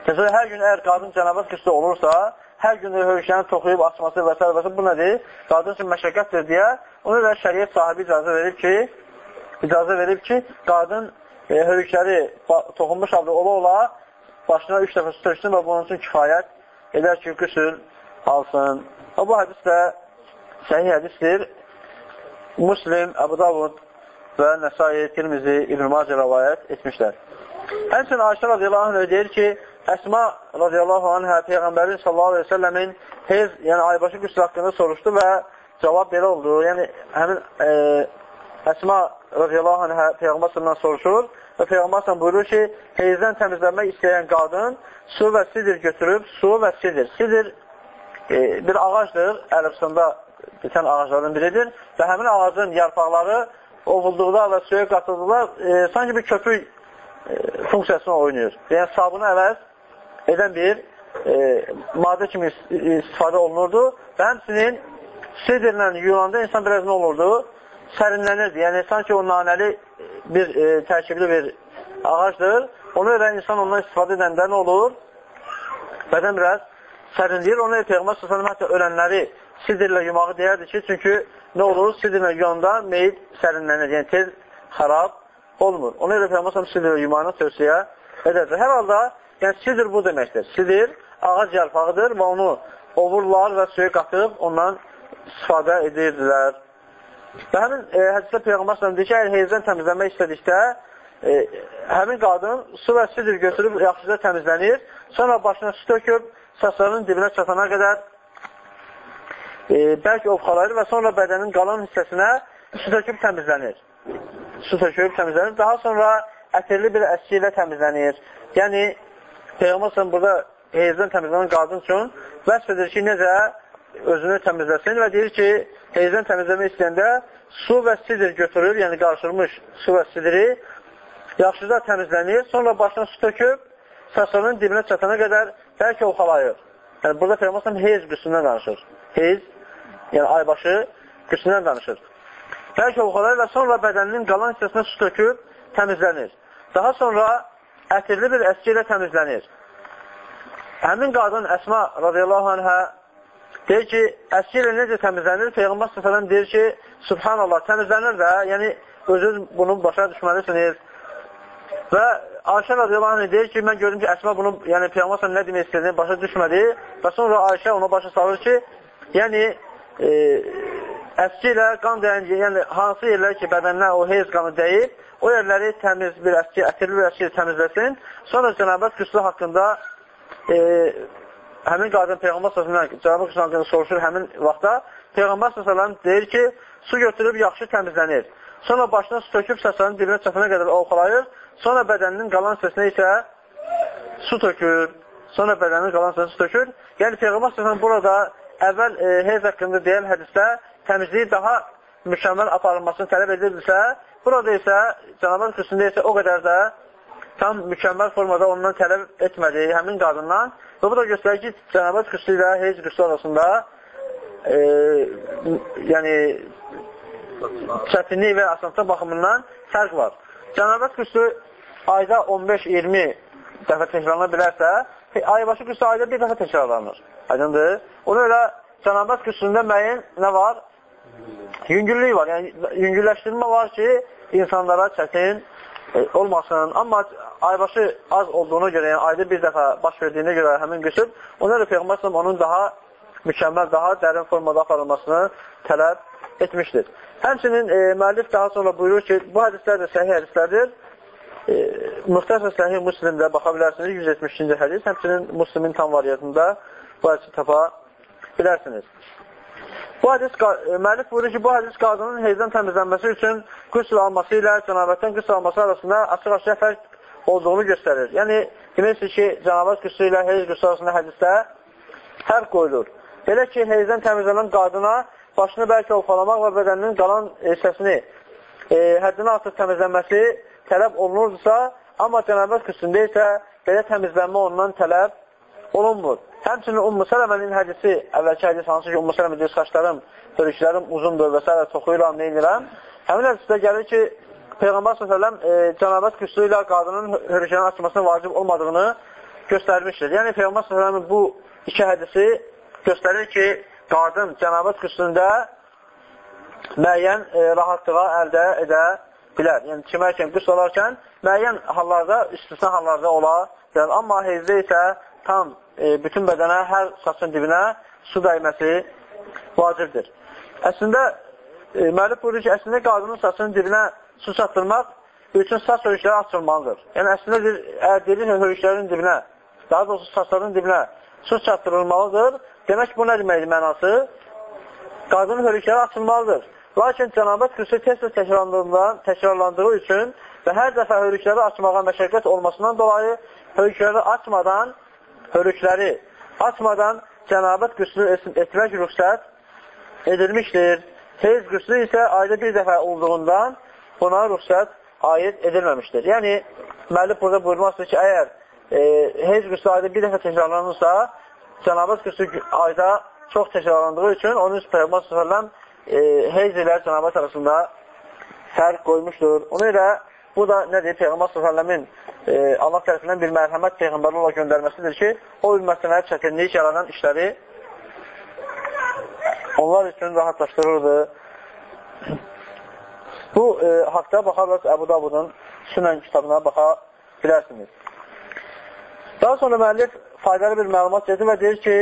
Təsəvvür, hər gün əgər qadın cənabət qüslu olursa, hər gün hörüklərini toxuyub açması və s. və s. bu nədir? Qadın üçün məşəqqətdir deyə, ona da şəriyyət sahibi icazə verib ki, icazə verib ki, qadın e, hörükləri toxunmuş halda ola-ola başına üç dəfə su töksün və bunun üçün kifayət edər ki, qüsül alsın. Və bu hədis də səhih hədisdir. Muslim, Əbu Davud və Nəsai, Tirmizi, İbn-i Macə rəvayət etmişlər. Həmçin Ayşə radiyallahu anh deyir ki, Əsma radiyallahu anhə Peyğəmbərin sallallahu aleyhi ve səlləmin hez, yəni aybaşı qüsül haqqında soruşdu və cavab belə oldu. Yəni, həmin e, Əsma radiyallahu anhə Peyğəmbər soruşur və Peyğəmbər buyurur ki, heyzdən təmizlənmək istəyən qadın su və sidir götürüb, su və sidir. Sidir e, bir ağacdır, Ərəbistanda bitən ağaclardan biridir və həmin ağacın yarpaqları ovulduqda və suya qatıldıqda e, sanki bir köpük e, funksiyasını oynayır. Yəni sabunu əvəz edən bir e, maddə kimi istifadə olunurdu və həmsinin sidirlə yuyulanda insan biraz nə olurdu? Sərinlənirdi. Yəni sanki o nanəli bir e, tərkibli bir ağacdır. Ona görə insan ondan istifadə edəndə nə olur? Bədən biraz sərinləyir. Ona görə Peyğəmbər s.ə.v hətta ölənləri sidirlə yumağı deyərdi ki, çünki nə olur? Sidirlə yuyanda meyit sərinlənir. Yəni tez xarab olmur. Ona görə Peyğəmbər s.ə.v sidirlə yumağını tövsiyə edərdi. Hər halda yəni sidir bu deməkdir. Sidir ağac yarpağıdır və onu ovurlar və suya qatıb ondan istifadə edirdilər. Və həmin e, hədisdə Peyğəmbər s.ə.v deyir ki, əgər heyzdən təmizlənmək istədikdə e, həmin qadın su və sidir götürüb yaxşıca təmizlənir, sonra başına su töküb saçlarının dibinə çatana qədər e, bəlkə ovxalayır və sonra bədənin qalan hissəsinə su töküb təmizlənir. Su töküb təmizlənir. Daha sonra ətirli bir əski ilə təmizlənir. Yəni, Peyğəmbər burada heyzdən təmizlənən qadın üçün vəsf edir ki, necə özünü təmizləsin və deyir ki, heyzdən təmizləmək istəyəndə su və sidir götürür, yəni qarışılmış su və sidiri yaxşıca təmizlənir, sonra başına su töküb saçlarının dibinə çatana qədər bəlkə oxalayır. Yəni, burada Peyğəmbər heyz qüsündən danışır. Heyz, yəni aybaşı qüsündən danışır. Bəlkə oxalayır və sonra bədəninin qalan hissəsinə su töküb təmizlənir. Daha sonra ətirli bir əski ilə təmizlənir. Həmin qadın Əsma radiyallahu anhə deyir ki, əski ilə necə təmizlənir? Peyğəmbər s.ə.v deyir ki, Subhanallah, təmizlənir də, yəni özünüz bunu başa düşməlisiniz. Və Ayşə radiyallahu anh deyir ki, mən gördüm ki, Əsma bunu, yəni Peyğəmbər nə demək istədiyini başa düşmədi və sonra Ayşə ona başa salır ki, yəni e, əski ilə qan dəyən, yəni hansı yerlər ki, bədəninə o heyz qanı deyib, o yerləri təmiz bir əski, ətirli bir əski təmizləsin. Sonra Cənabət qüslu haqqında e, həmin qadın Peyğəmbər Cənabət qüslu haqqında soruşur həmin vaxtda. Peyğəmbər s.ə.v deyir ki, su götürüb yaxşı təmizlənir. Sonra başına su töküb səslərin dibinə çatana qədər ovxalayır. Sonra bədəninin qalan hissəsinə isə su tökür. Sonra bədəninin qalan hissəsinə su tökür. Yəni Peyğəmbər sallallahu burada əvvəl e, heyz haqqında deyən hədisdə təmizliyi daha mükəmməl aparılmasını tələb edirdisə, burada isə Cənabət xüsusunda isə o qədər də tam mükəmməl formada ondan tələb etmədi həmin qadından. Və bu da göstərir ki, Cənabət xüsusu ilə heyz xüsusu arasında e, yəni çətinlik və asanlıqda baxımından fərq var. Cənabət xüsusu ayda 15-20 dəfə təkrarlana bilərsə, aybaşı qüssə ayda bir dəfə təkrarlanır. Aydındır? Ona görə cənabət qüssündə müəyyən nə var? Yüngüllük var. Yəni, yüngülləşdirmə var ki, insanlara çətin e, olmasın. Amma aybaşı az olduğuna görə, yəni ayda bir dəfə baş verdiyinə görə həmin qüsüb, ona görə Peyğəmbər onun daha mükəmməl, daha dərin formada aparılmasını tələb etmişdir. Həmçinin e, müəllif daha sonra buyurur ki, bu hədislər də səhih hədislərdir. E, Müxtəsər Səhih Müslimdə baxa bilərsiniz, 172-ci hədis, həmçinin Müslimin tam variyyətində bu hədisi tapa bilərsiniz. Bu hədis, e, müəllif buyurur ki, bu hədis qadının heyzdən təmizlənməsi üçün qüsl alması ilə cənabətdən qüsl alması arasında açıq-açıq fərq olduğunu göstərir. Yəni, deməkdir ki, cənabət qüsl ilə heyz qüsl arasında hədisdə fərq qoyulur. Belə ki, heyzdən təmizlənən qadına başını bəlkə ovxalamaq və bədəninin qalan hissəsini e, həddini artıq təmizlənməsi tələb olunurdusa, amma cənabət qüssündə isə belə təmizlənmə ondan tələb olunmur. Həmçinin Ummu Sələmənin hədisi, əvvəlki hədis hansı ki, Ummu Sələmə deyir, saçlarım, hörüklərim uzundur və s. toxuyuram, neynirəm. Həmin hədisdə gəlir ki, Peyğəmbər s.ə.v e, cənabət qüssü ilə qadının hörüklərini açmasının vacib olmadığını göstərmişdir. Yəni, Peyğəmbər s.ə.v bu iki hədisi göstərir ki, qadın cənabət qüssündə müəyyən e, rahatlığa əldə edə bilər. Yəni, çimərkən, qüsl olarkən müəyyən hallarda, istisna hallarda ola bilər. Amma heyzdə isə tam bütün bədənə, hər saçın dibinə su dəyməsi vacibdir. Əslində, e, müəllif buyurur ki, əslində qadının saçının dibinə su çatdırmaq üçün saç hörükləri açılmalıdır. Yəni, əslində əgər deyir, hörüklərin dibinə, daha doğrusu saçların dibinə su çatdırılmalıdır. Demək bu nə deməkdir mənası? Qadının hörükləri açılmalıdır. Lakin cənabət qüsur tez-tez təkrarlandığı üçün və hər dəfə hörükləri açmağa məşəqqət olmasından dolayı hörükləri açmadan, hörükləri açmadan cənabət qüsuru etmək rüxsət edilmişdir. Tez qüsuru isə ayda bir dəfə olduğundan buna rüxsət aid edilməmişdir. Yəni, müəllif burada buyurmazdır ki, əgər e, heyz qüsuru ayda bir dəfə təkrarlanırsa, cənabət qüsuru ayda çox təkrarlandığı üçün onun üçün Peyğəmbər s.ə.v e, heyz ilə cənabət arasında fərq qoymuşdur. Ona ilə bu da nədir? Peyğəmbər s.ə.v-in e, Allah tərəfindən bir mərhəmət Peyğəmbərlə olaraq göndərməsidir ki, o ümmətinə çətinlik yaradan işləri onlar üçün rahatlaşdırırdı. Bu e, haqda baxarlar Əbu Davudun Sünən kitabına baxa bilərsiniz. Daha sonra müəllif faydalı bir məlumat verir və deyir ki,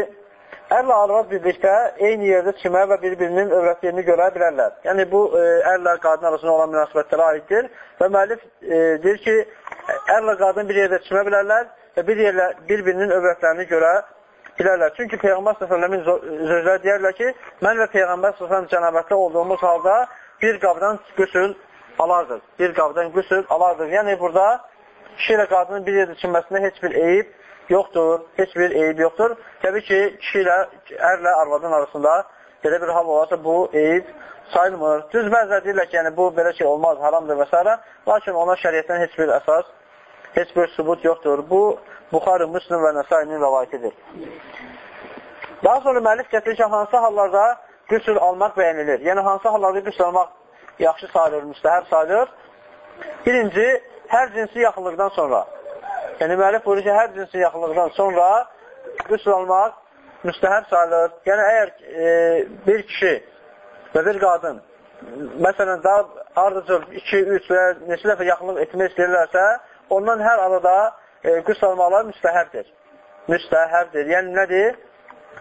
ərlə arvad birlikdə eyni yerdə çimə və bir-birinin övrətlərini görə bilərlər. Yəni, bu e, ərlə qadın arasında olan münasibətlərə aiddir və müəllif e, deyir ki, ərlə qadın bir yerdə çimə bilərlər və bir yerlə bir-birinin övrətlərini görə bilərlər. Çünki Peyğəmbər s.ə.v-in sözləri deyərlər ki, mən və Peyğəmbər s.ə.v cənabətdə olduğumuz halda bir qabdan qüsül alardıq. Bir qabdan qüsül alardıq. Yəni, burada kişi ilə qadının bir yerdə çinməsində heç bir eyib yoxdur, heç bir eyib yoxdur. Təbii ki, kişi ilə, ərlə arvadın arasında belə bir hal olarsa, bu eyib sayılmır. Düz bəzər deyirlər ki, yəni bu belə şey olmaz, haramdır və s. Lakin ona şəriyyətdən heç bir əsas, heç bir sübut yoxdur. Bu, Buxarı, Müslüm və Nəsayinin rəvayətidir. Daha sonra müəllif gətirir ki, hansı hallarda qüsül almaq bəyənilir? Yəni, hansı hallarda qüsül almaq yaxşı sayılır, müstəhəb sayılır? Birinci, hər cinsi yaxınlıqdan sonra. Yəni, müəllif buyurur ki, hər cinsi yaxınlıqdan sonra qüsl almaq müstəhəb sayılır. Yəni, əgər e, bir kişi və bir qadın, məsələn, daha ardıcıl 2, 3 və neçə dəfə yaxınlıq etmək istəyirlərsə, ondan hər arada e, qüsl almalar müstəhəbdir. Müstəhəbdir. Yəni, nədir?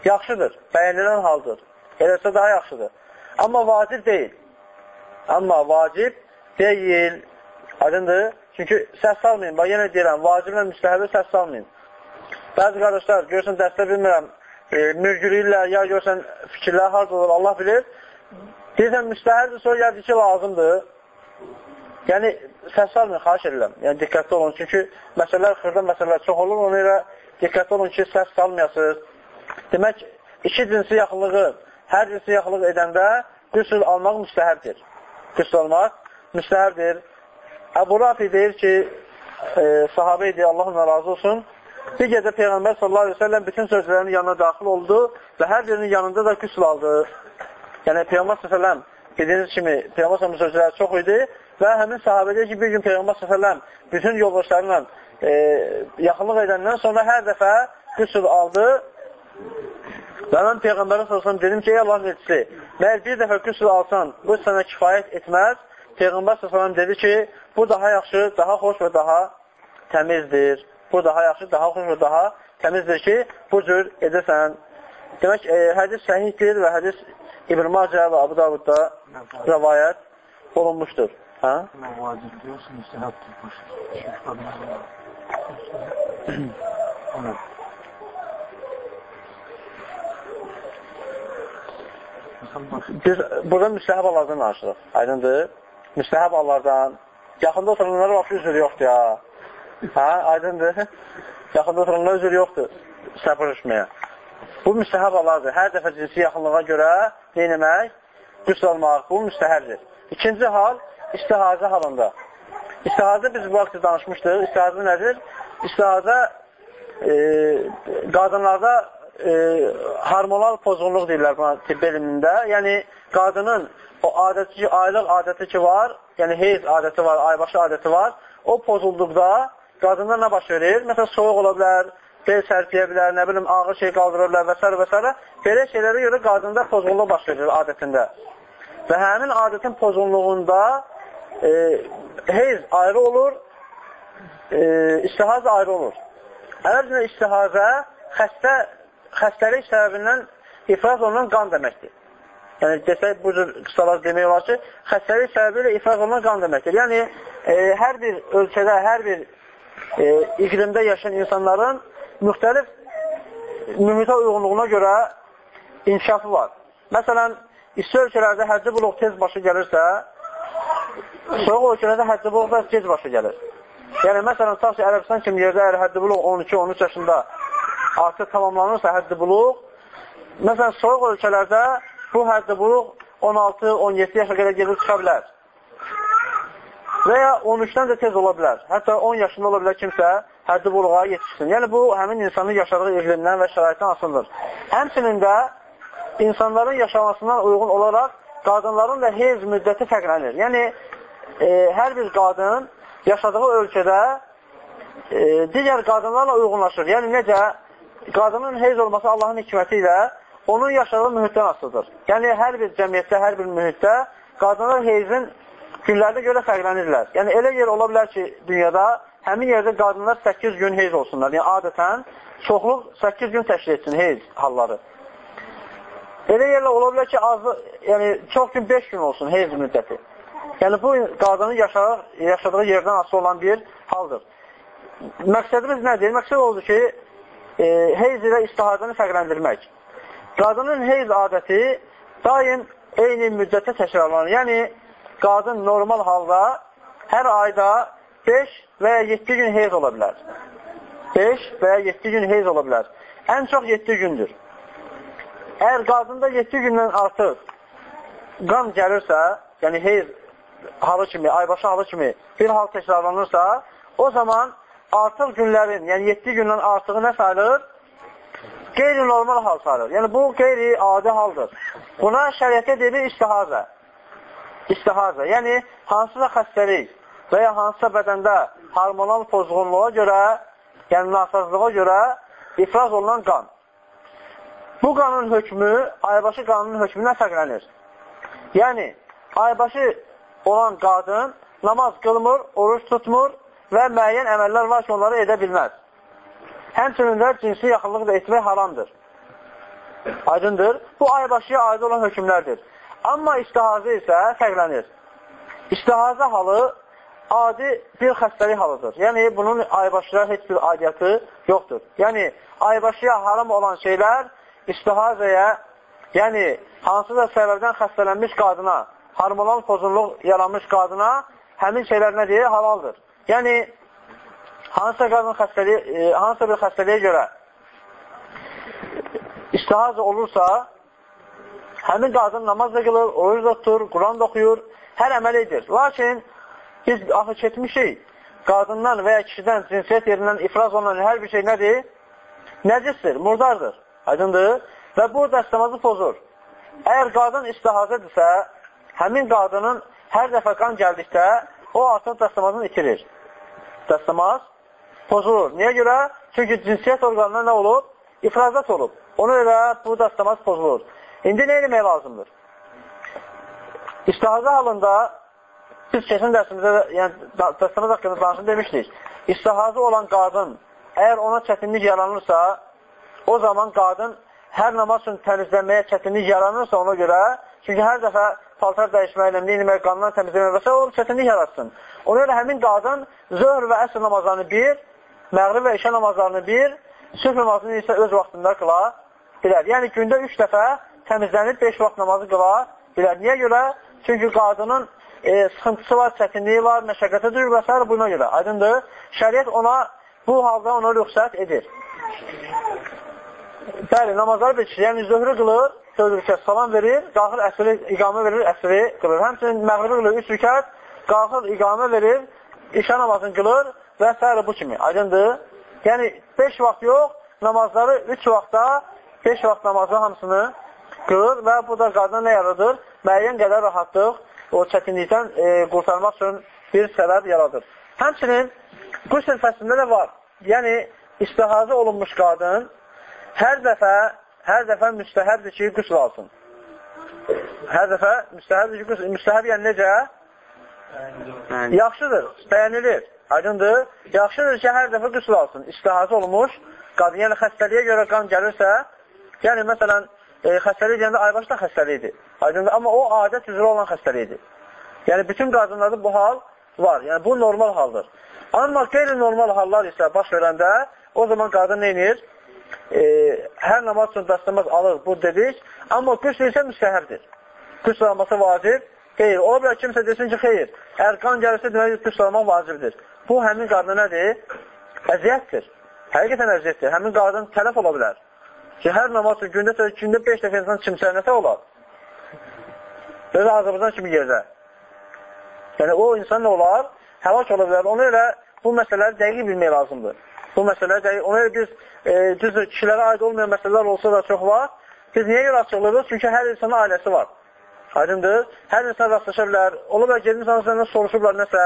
Yaxşıdır, bəyənilən haldır. Eləsə daha yaxşıdır. Amma vacib deyil. Amma vacib deyil. Aydındır? Çünki səs salmayın. Bax, yenə deyirəm, vaciblə müstəhəbi səs salmayın. Bəzi qardaşlar, görürsən, dəstə bilmirəm, e, mürgülüyürlər, ya görürsən, fikirlər harada olur, Allah bilir. Deyirsən, müstəhəbdir, sonra yazı ki, lazımdır. Yəni, səs salmayın, xahiş edirəm. Yəni, diqqətli olun. Çünki məsələlər, xırda məsələlər çox olur, ona görə diqqətli olun ki, səs salmayasınız. Demək, iki cinsi yaxınlığı, hər cinsi yaxınlıq edəndə qüsül almaq müstəhəbdir. Qüsül almaq müstəhəbdir. Əbu Rafi deyir ki, e, sahabə idi, Allah ona razı olsun. Bir gecə Peyğəmbər sallallahu aleyhi ve sellem bütün sözlərinin yanına daxil oldu və hər birinin yanında da qüsl aldı. Yəni Peyğəmbər sallallahu aleyhi ve sellem dediyiniz kimi Peyğəmbər sallallahu sözləri çox idi və həmin sahabə deyir ki, bir gün Peyğəmbər sallallahu aleyhi ve sellem bütün yoldaşlarla e, yaxınlıq edəndən sonra hər dəfə qüsl aldı və mən Peyğəmbərə sallallahu dedim ki, ey Allahın elçisi, məyər bir dəfə qüsl alsan, bu sənə kifayət etməz. Peyğəmbər sallallahu dedi ki, Bu daha yaxşı, daha xoş və daha təmizdir. Bu daha yaxşı, daha xoş və daha təmizdir ki, bu cür edəsən. Demək, e, hədis səhihdir və hədis İbn Macə və Abu Davudda rəvayət olunmuşdur. Hə?
Vacib diyorsun, müstəhəbdir.
Biz burada müstəhəb alardan danışırıq. Aydındır. Müstəhəb alardan Yaxında oturanlara vəbşi üzr yoxdur ya. Hə, aydındır. Yaxında oturanlara üzr yoxdur səpirişməyə. Bu müstəhəb alardır. Hər dəfə cinsi yaxınlığa görə neynəmək? Qüsl almaq. Bu müstəhəbdir. İkinci hal, istihazə halında. İstihazə biz bu vaxtda danışmışdıq. İstihazə nədir? İstihazə e, qadınlarda e, hormonal pozğunluq deyirlər buna tibb elmində. Yəni, qadının o adəti, aylıq adəti ki var, yəni heyz adəti var, aybaşı adəti var, o pozulduqda qadında nə baş verir? Məsələn, soyuq ola bilər, bel sərpiyə bilər, nə bilim, ağır şey qaldırır bilər və s. və s. Belə şeylərə görə qadında pozğunluq baş verir adətində. Və həmin adətin pozğunluğunda e, heyz ayrı olur, e, istihaz ayrı olur. Ərəbcə istihazə xəstə, xəstəlik səbəbindən ifraz olunan qan deməkdir. Yəni, desək, bu cür qısalar demək olar ki, xəstəlik səbəbi ilə ifraq olunan qan deməkdir. Yəni, e, hər bir ölkədə, hər bir e, iqlimdə yaşayan insanların müxtəlif mühitə uyğunluğuna görə inkişafı var. Məsələn, isti ölkələrdə həddi buluq tez başı gəlirsə, soğuq ölkələrdə həddi buluq da gec başı gəlir. Yəni, məsələn, tutaq ki, Ərəbistan kimi yerdə əgər həddi buluq 12-13 yaşında artıq tamamlanırsa həddi buluq, məsələn, soğuq ölkələrdə bu həddi buluq 16-17 yaşa qədər gedib çıxa bilər. Və ya 13-dən də tez ola bilər. Hətta 10 yaşında ola bilər kimsə həddi buluğa yetişsin. Yəni, bu, həmin insanın yaşadığı iqlimdən və şəraitdən asıldır. Həmçinin də insanların yaşamasından uyğun olaraq qadınların da heyz müddəti fərqlənir. Yəni, e, hər bir qadın yaşadığı ölkədə e, digər qadınlarla uyğunlaşır. Yəni, necə? Qadının heyz olması Allahın hikməti ilə onun yaşadığı mühitdən asılıdır. Yəni, hər bir cəmiyyətdə, hər bir mühitdə qadınlar heyzin günlərdə görə fərqlənirlər. Yəni, elə yer ola bilər ki, dünyada həmin yerdə qadınlar 8 gün heyz olsunlar. Yəni, adətən çoxluq 8 gün təşkil etsin heyz halları. Elə yerlə ola bilər ki, azı, yəni, çox gün 5 gün olsun heyz müddəti. Yəni, bu qadının yaşadığı, yaşadığı yerdən asılı olan bir haldır. Məqsədimiz nədir? Məqsəd oldu ki, e, heyz ilə istihadını fərqləndirmək. Qadının heyz adəti daim eyni müddətə təkrarlanır. Yəni, qadın normal halda hər ayda 5 və ya 7 gün heyz ola bilər. 5 və ya 7 gün heyz ola bilər. Ən çox 7 gündür. Əgər qadında 7 gündən artıq qan gəlirsə, yəni heyz halı kimi, aybaşı halı kimi bir hal təkrarlanırsa, o zaman artıq günlərin, yəni 7 gündən artığı nə sayılır? Qeyri-normal hal sayılır. Yəni, bu qeyri-adi haldır. Buna şəriətə deyilir istihazə. İstihazə. Yəni, hansısa xəstəlik və ya hansısa bədəndə hormonal pozğunluğa görə, yəni nasazlığa görə ifraz olunan qan. Bu qanın hökmü, aybaşı qanının hökmündən fərqlənir. Yəni, aybaşı olan qadın namaz qılmır, oruç tutmur və müəyyən əməllər var ki, onları edə bilməz. Həmçinin də cinsi yaxınlıq da etmək haramdır. Aydındır. Bu aybaşıya aid olan hökmlərdir. Amma istihazı isə fərqlənir. İstihazı halı adi bir xəstəlik halıdır. Yəni, bunun aybaşıya heç bir aidiyyatı yoxdur. Yəni, aybaşıya haram olan şeylər istihazəyə, yəni, hansısa səbəbdən xəstələnmiş qadına, hormonal pozunluq yaranmış qadına həmin şeylər nədir? Halaldır. Yəni, hansısa qadın xəstəliyə, e, hansısa bir xəstəliyə görə istihaz olursa, həmin qadın namaz da qılır, oruç da tutur, Quran da oxuyur, hər əməl edir. Lakin biz axı çetmişik, qadından və ya kişidən, cinsiyyət yerindən ifraz olunan hər bir şey nədir? Nəcisdir, murdardır, aydındır və bu dəstəmazı pozur. Əgər qadın istihazədirsə, həmin qadının hər dəfə qan gəldikdə o artıq dəstəmazını itirir. Dəstəmaz pozulur. Niyə görə? Çünki cinsiyyət orqanına nə olub? İfrazat olub. Ona görə bu dastamaz pozulur. İndi nə eləmək lazımdır? İstihazı halında biz keçən dərsimizdə yəni, dastamaz haqqında danışın demişdik. İstihazı olan qadın əgər ona çətinlik yaranırsa, o zaman qadın hər namaz üçün təmizlənməyə çətinlik yaranırsa ona görə, çünki hər dəfə paltar dəyişməklə, neyinmək, qandan təmizləmək və s. o çətinlik yaratsın. Ona görə həmin qadın zöhr və əsr namazlarını bir, məğrib və işə namazlarını bir, sübh namazını isə öz vaxtında qıla bilər. Yəni, gündə üç dəfə təmizlənib beş vaxt namazı qıla bilər. Niyə görə? Çünki qadının e, sıxıntısı var, çətinliyi var, məşəqqətə duyur və s. buna görə. Aydındır. Şəriət ona, bu halda ona rüxsət edir. Bəli, namazları bir kişi, yəni zöhrü qılır, dörd rükət salam verir, qalxır əsri, iqamə verir, əsri qılır. Həmçinin məğribi qılır, üç rükət, qalxır, iqamə verir, işə namazını qılır, və s. bu kimi. Aydındır? Yəni, 5 vaxt yox, namazları 3 vaxtda 5 vaxt namazı hamısını qılır və bu da qadına nə yaradır? Müəyyən qədər rahatlıq o çətinlikdən e, qurtarmaq üçün bir səbəb yaradır. Həmçinin qüsl fəslində də var. Yəni, istihazı olunmuş qadın hər dəfə, hər dəfə müstəhəbdir ki, qüsl alsın. Hər dəfə müstəhəbdir ki, qüsl, müstəhəb yəni necə? Yaxşıdır, bəyənilir. Aydındır? Yaxşıdır ki, hər dəfə qüsl alsın. İstihazı olmuş qadın. Yəni, xəstəliyə görə qan gəlirsə, yəni, məsələn, e, xəstəlik deyəndə aybaşı da xəstəlikdir. Aydındır? Amma o adət üzrə olan xəstəlikdir. Yəni, bütün qadınlarda bu hal var. Yəni, bu normal haldır. Amma qeyri-normal hallar isə baş verəndə, o zaman qadın neynir? E, hər namaz üçün dastamaz alır, bu dedik. Amma qüsl isə müstəhərdir. qüsl alması vacib deyil. Ola bilər kimsə desin ki, xeyr, əgər qan gəlirsə, demək qüsl almaq vacibdir. Bu, həmin qadına nədir? Əziyyətdir. Həqiqətən əziyyətdir. Həmin qadın tələf ola bilər. Ki, hər namaz üçün gündə, gündə 5 dəfə insan çimsənəsə olar. Özü Azərbaycan kimi yerdə. Yəni, o insan nə olar? Həlak ola bilər. Ona elə bu məsələləri dəqiq bilmək lazımdır. Bu məsələləri dəqiq, ona elə biz, e, düzdür, kişilərə aid olmayan məsələlər olsa da çox var. Biz niyə görə açıqlıyoruz? Çünki hər insanın ailəsi var. Aydındır. Hər insan rastlaşa bilər. Ola bilər, gedin səndən soruşurlar nəsə.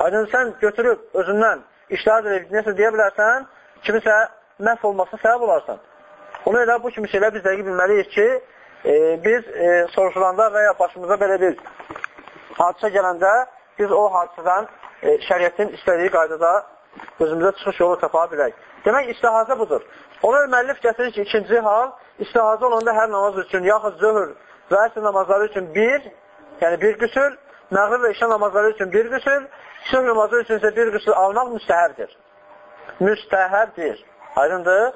Aydın, sən götürüb özündən işlər edib, nəsə deyə bilərsən, kimisə məhv olmasına səbəb olarsan. Ona elə bu kimi şeylər biz dəqiq bilməliyik ki, e, biz e, soruşulanda və ya başımıza belə bir hadisə gələndə biz o hadisədən e, şəriyyətin istədiyi qaydada özümüzə çıxış yolu tapa bilək. Demək, istihazə budur. Ona müəllif gətirir ki, ikinci hal, istihazə olanda hər namaz üçün, yaxud zöhür və əsr namazları üçün bir, yəni bir qüsül, məğrib və işə namazları üçün bir qüsül, süh namazı üçün isə bir qüsül almaq müstəhərdir. Müstəhərdir. Aydındır?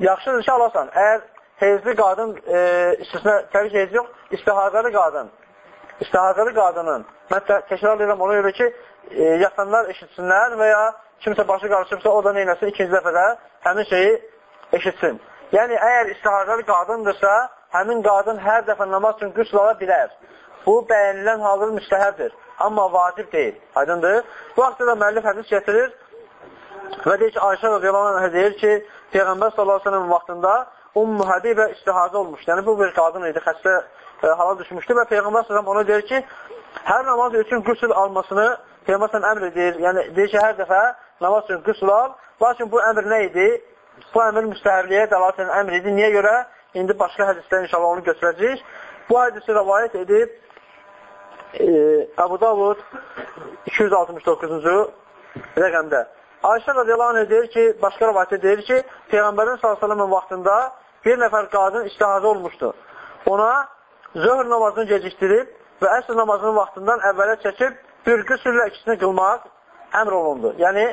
Yaxşıdır ki, alasan. Əgər heyzli qadın, e, istisna, təbii ki, heyzli yox, istihazəli qadın, istihazəli qadının, mən təkrar edirəm ona görə ki, e, yatanlar eşitsinlər və ya kimsə başı qarışıbsa, o da neynəsin, ikinci dəfədə həmin şeyi eşitsin. Yəni, əgər istihazəli qadındırsa, həmin qadın hər dəfə namaz üçün qüsl bilər. Bu, bəyənilən haldır müstəhərdir, amma vacib deyil. Aydındır? Bu vaxtda da müəllif hədis gətirir və deyir ki, Ayşə radiyallahu deyir ki, Peyğəmbər sallallahu vaxtında Ummu Həbibə istihazə olmuşdu. Yəni, bu bir qadın idi, xəstə e, hala düşmüşdü və Peyğəmbər sallallahu ona deyir ki, hər namaz üçün qüsl almasını Peyğəmbər əmr edir. Yəni, deyir ki, hər dəfə namaz üçün qüsl al. Lakin bu əmr nə idi? Bu əmr müstəhərliyə dəlat edən əmr idi. Niyə görə? İndi başqa hədislər inşallah onu götürəcəyik. Bu hədisi rəvayət edib e, Əbu Davud 269-cu rəqəmdə. Ayşə radiyallahu anh deyir ki, başqa rəvayətdə deyir ki, Peyğəmbərin s.ə.v vaxtında bir nəfər qadın istihazı olmuşdu. Ona zöhr namazını gecikdirib və əsr namazının vaxtından əvvələ çəkib bir qüsürlə ikisini qılmaq əmr olundu. Yəni,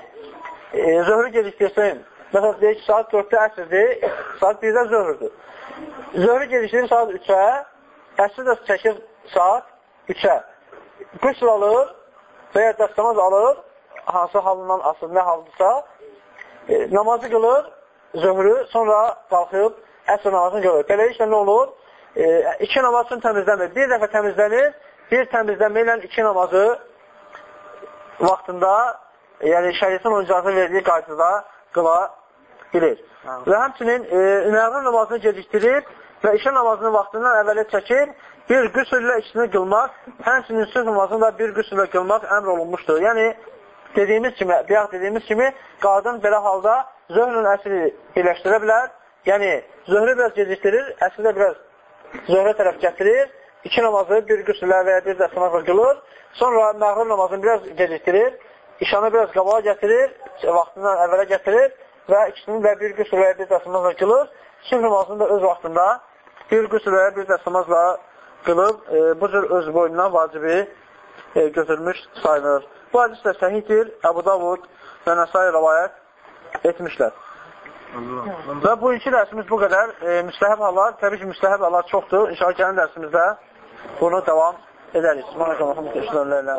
e, zöhrü gecikdirsin. Məsələn, deyir ki, saat 4-də əsrdir, saat 1-də zöhrdür. Zöhrü gedişdir saat 3-ə, əsr də çəkir saat 3-ə. Qüsl alır və ya dəstəmaz alır, hansı halından asıl, nə haldısa, e, namazı qılır, zöhrü, sonra qalxıb əsr namazını qılır. Beləliklə nə olur? E, iki namaz üçün təmizlənmir. Bir dəfə təmizlənir, bir təmizlənmə ilə iki namazı vaxtında, yəni şəriyyətin onun icazə verdiyi qaydada qıla bilir. Və həmçinin e, məğrib namazını gecikdirib və işə namazının vaxtından əvvələ çəkib bir qüsüllə ikisini qılmaq, həmçinin sülh namazını da bir qüsüllə qılmaq əmr olunmuşdur. Yəni, dediyimiz kimi, biyaq dediyimiz kimi, qadın belə halda zöhrün əsri birləşdirə bilər. Yəni, zöhrü biraz gecikdirir, əsri də biraz zöhrə tərəf gətirir, iki namazı bir qüsüllə və ya bir dəstəmazla qılır, sonra məğrib namazını biraz gecikdirir, işanı biraz qabağa gətirir, vaxtından əvvələ gətirir və ikisini də bir qüsl və bir dəstəmazla qılır. Sübh namazını da öz vaxtında bir qüsl və bir dəstəmazla qılıb, e, bu cür öz boyundan vacibi e, götürmüş sayılır. Bu hədis də səhiddir, Əbu Davud və Nəsai rəvayət etmişlər. Və bu iki dərsimiz bu qədər. E, müstəhəb hallar, təbii ki, müstəhəb hallar çoxdur. İnşallah gələn dərsimizdə bunu davam edərik. Subhanəkə Muhammed Eşələn Leylə.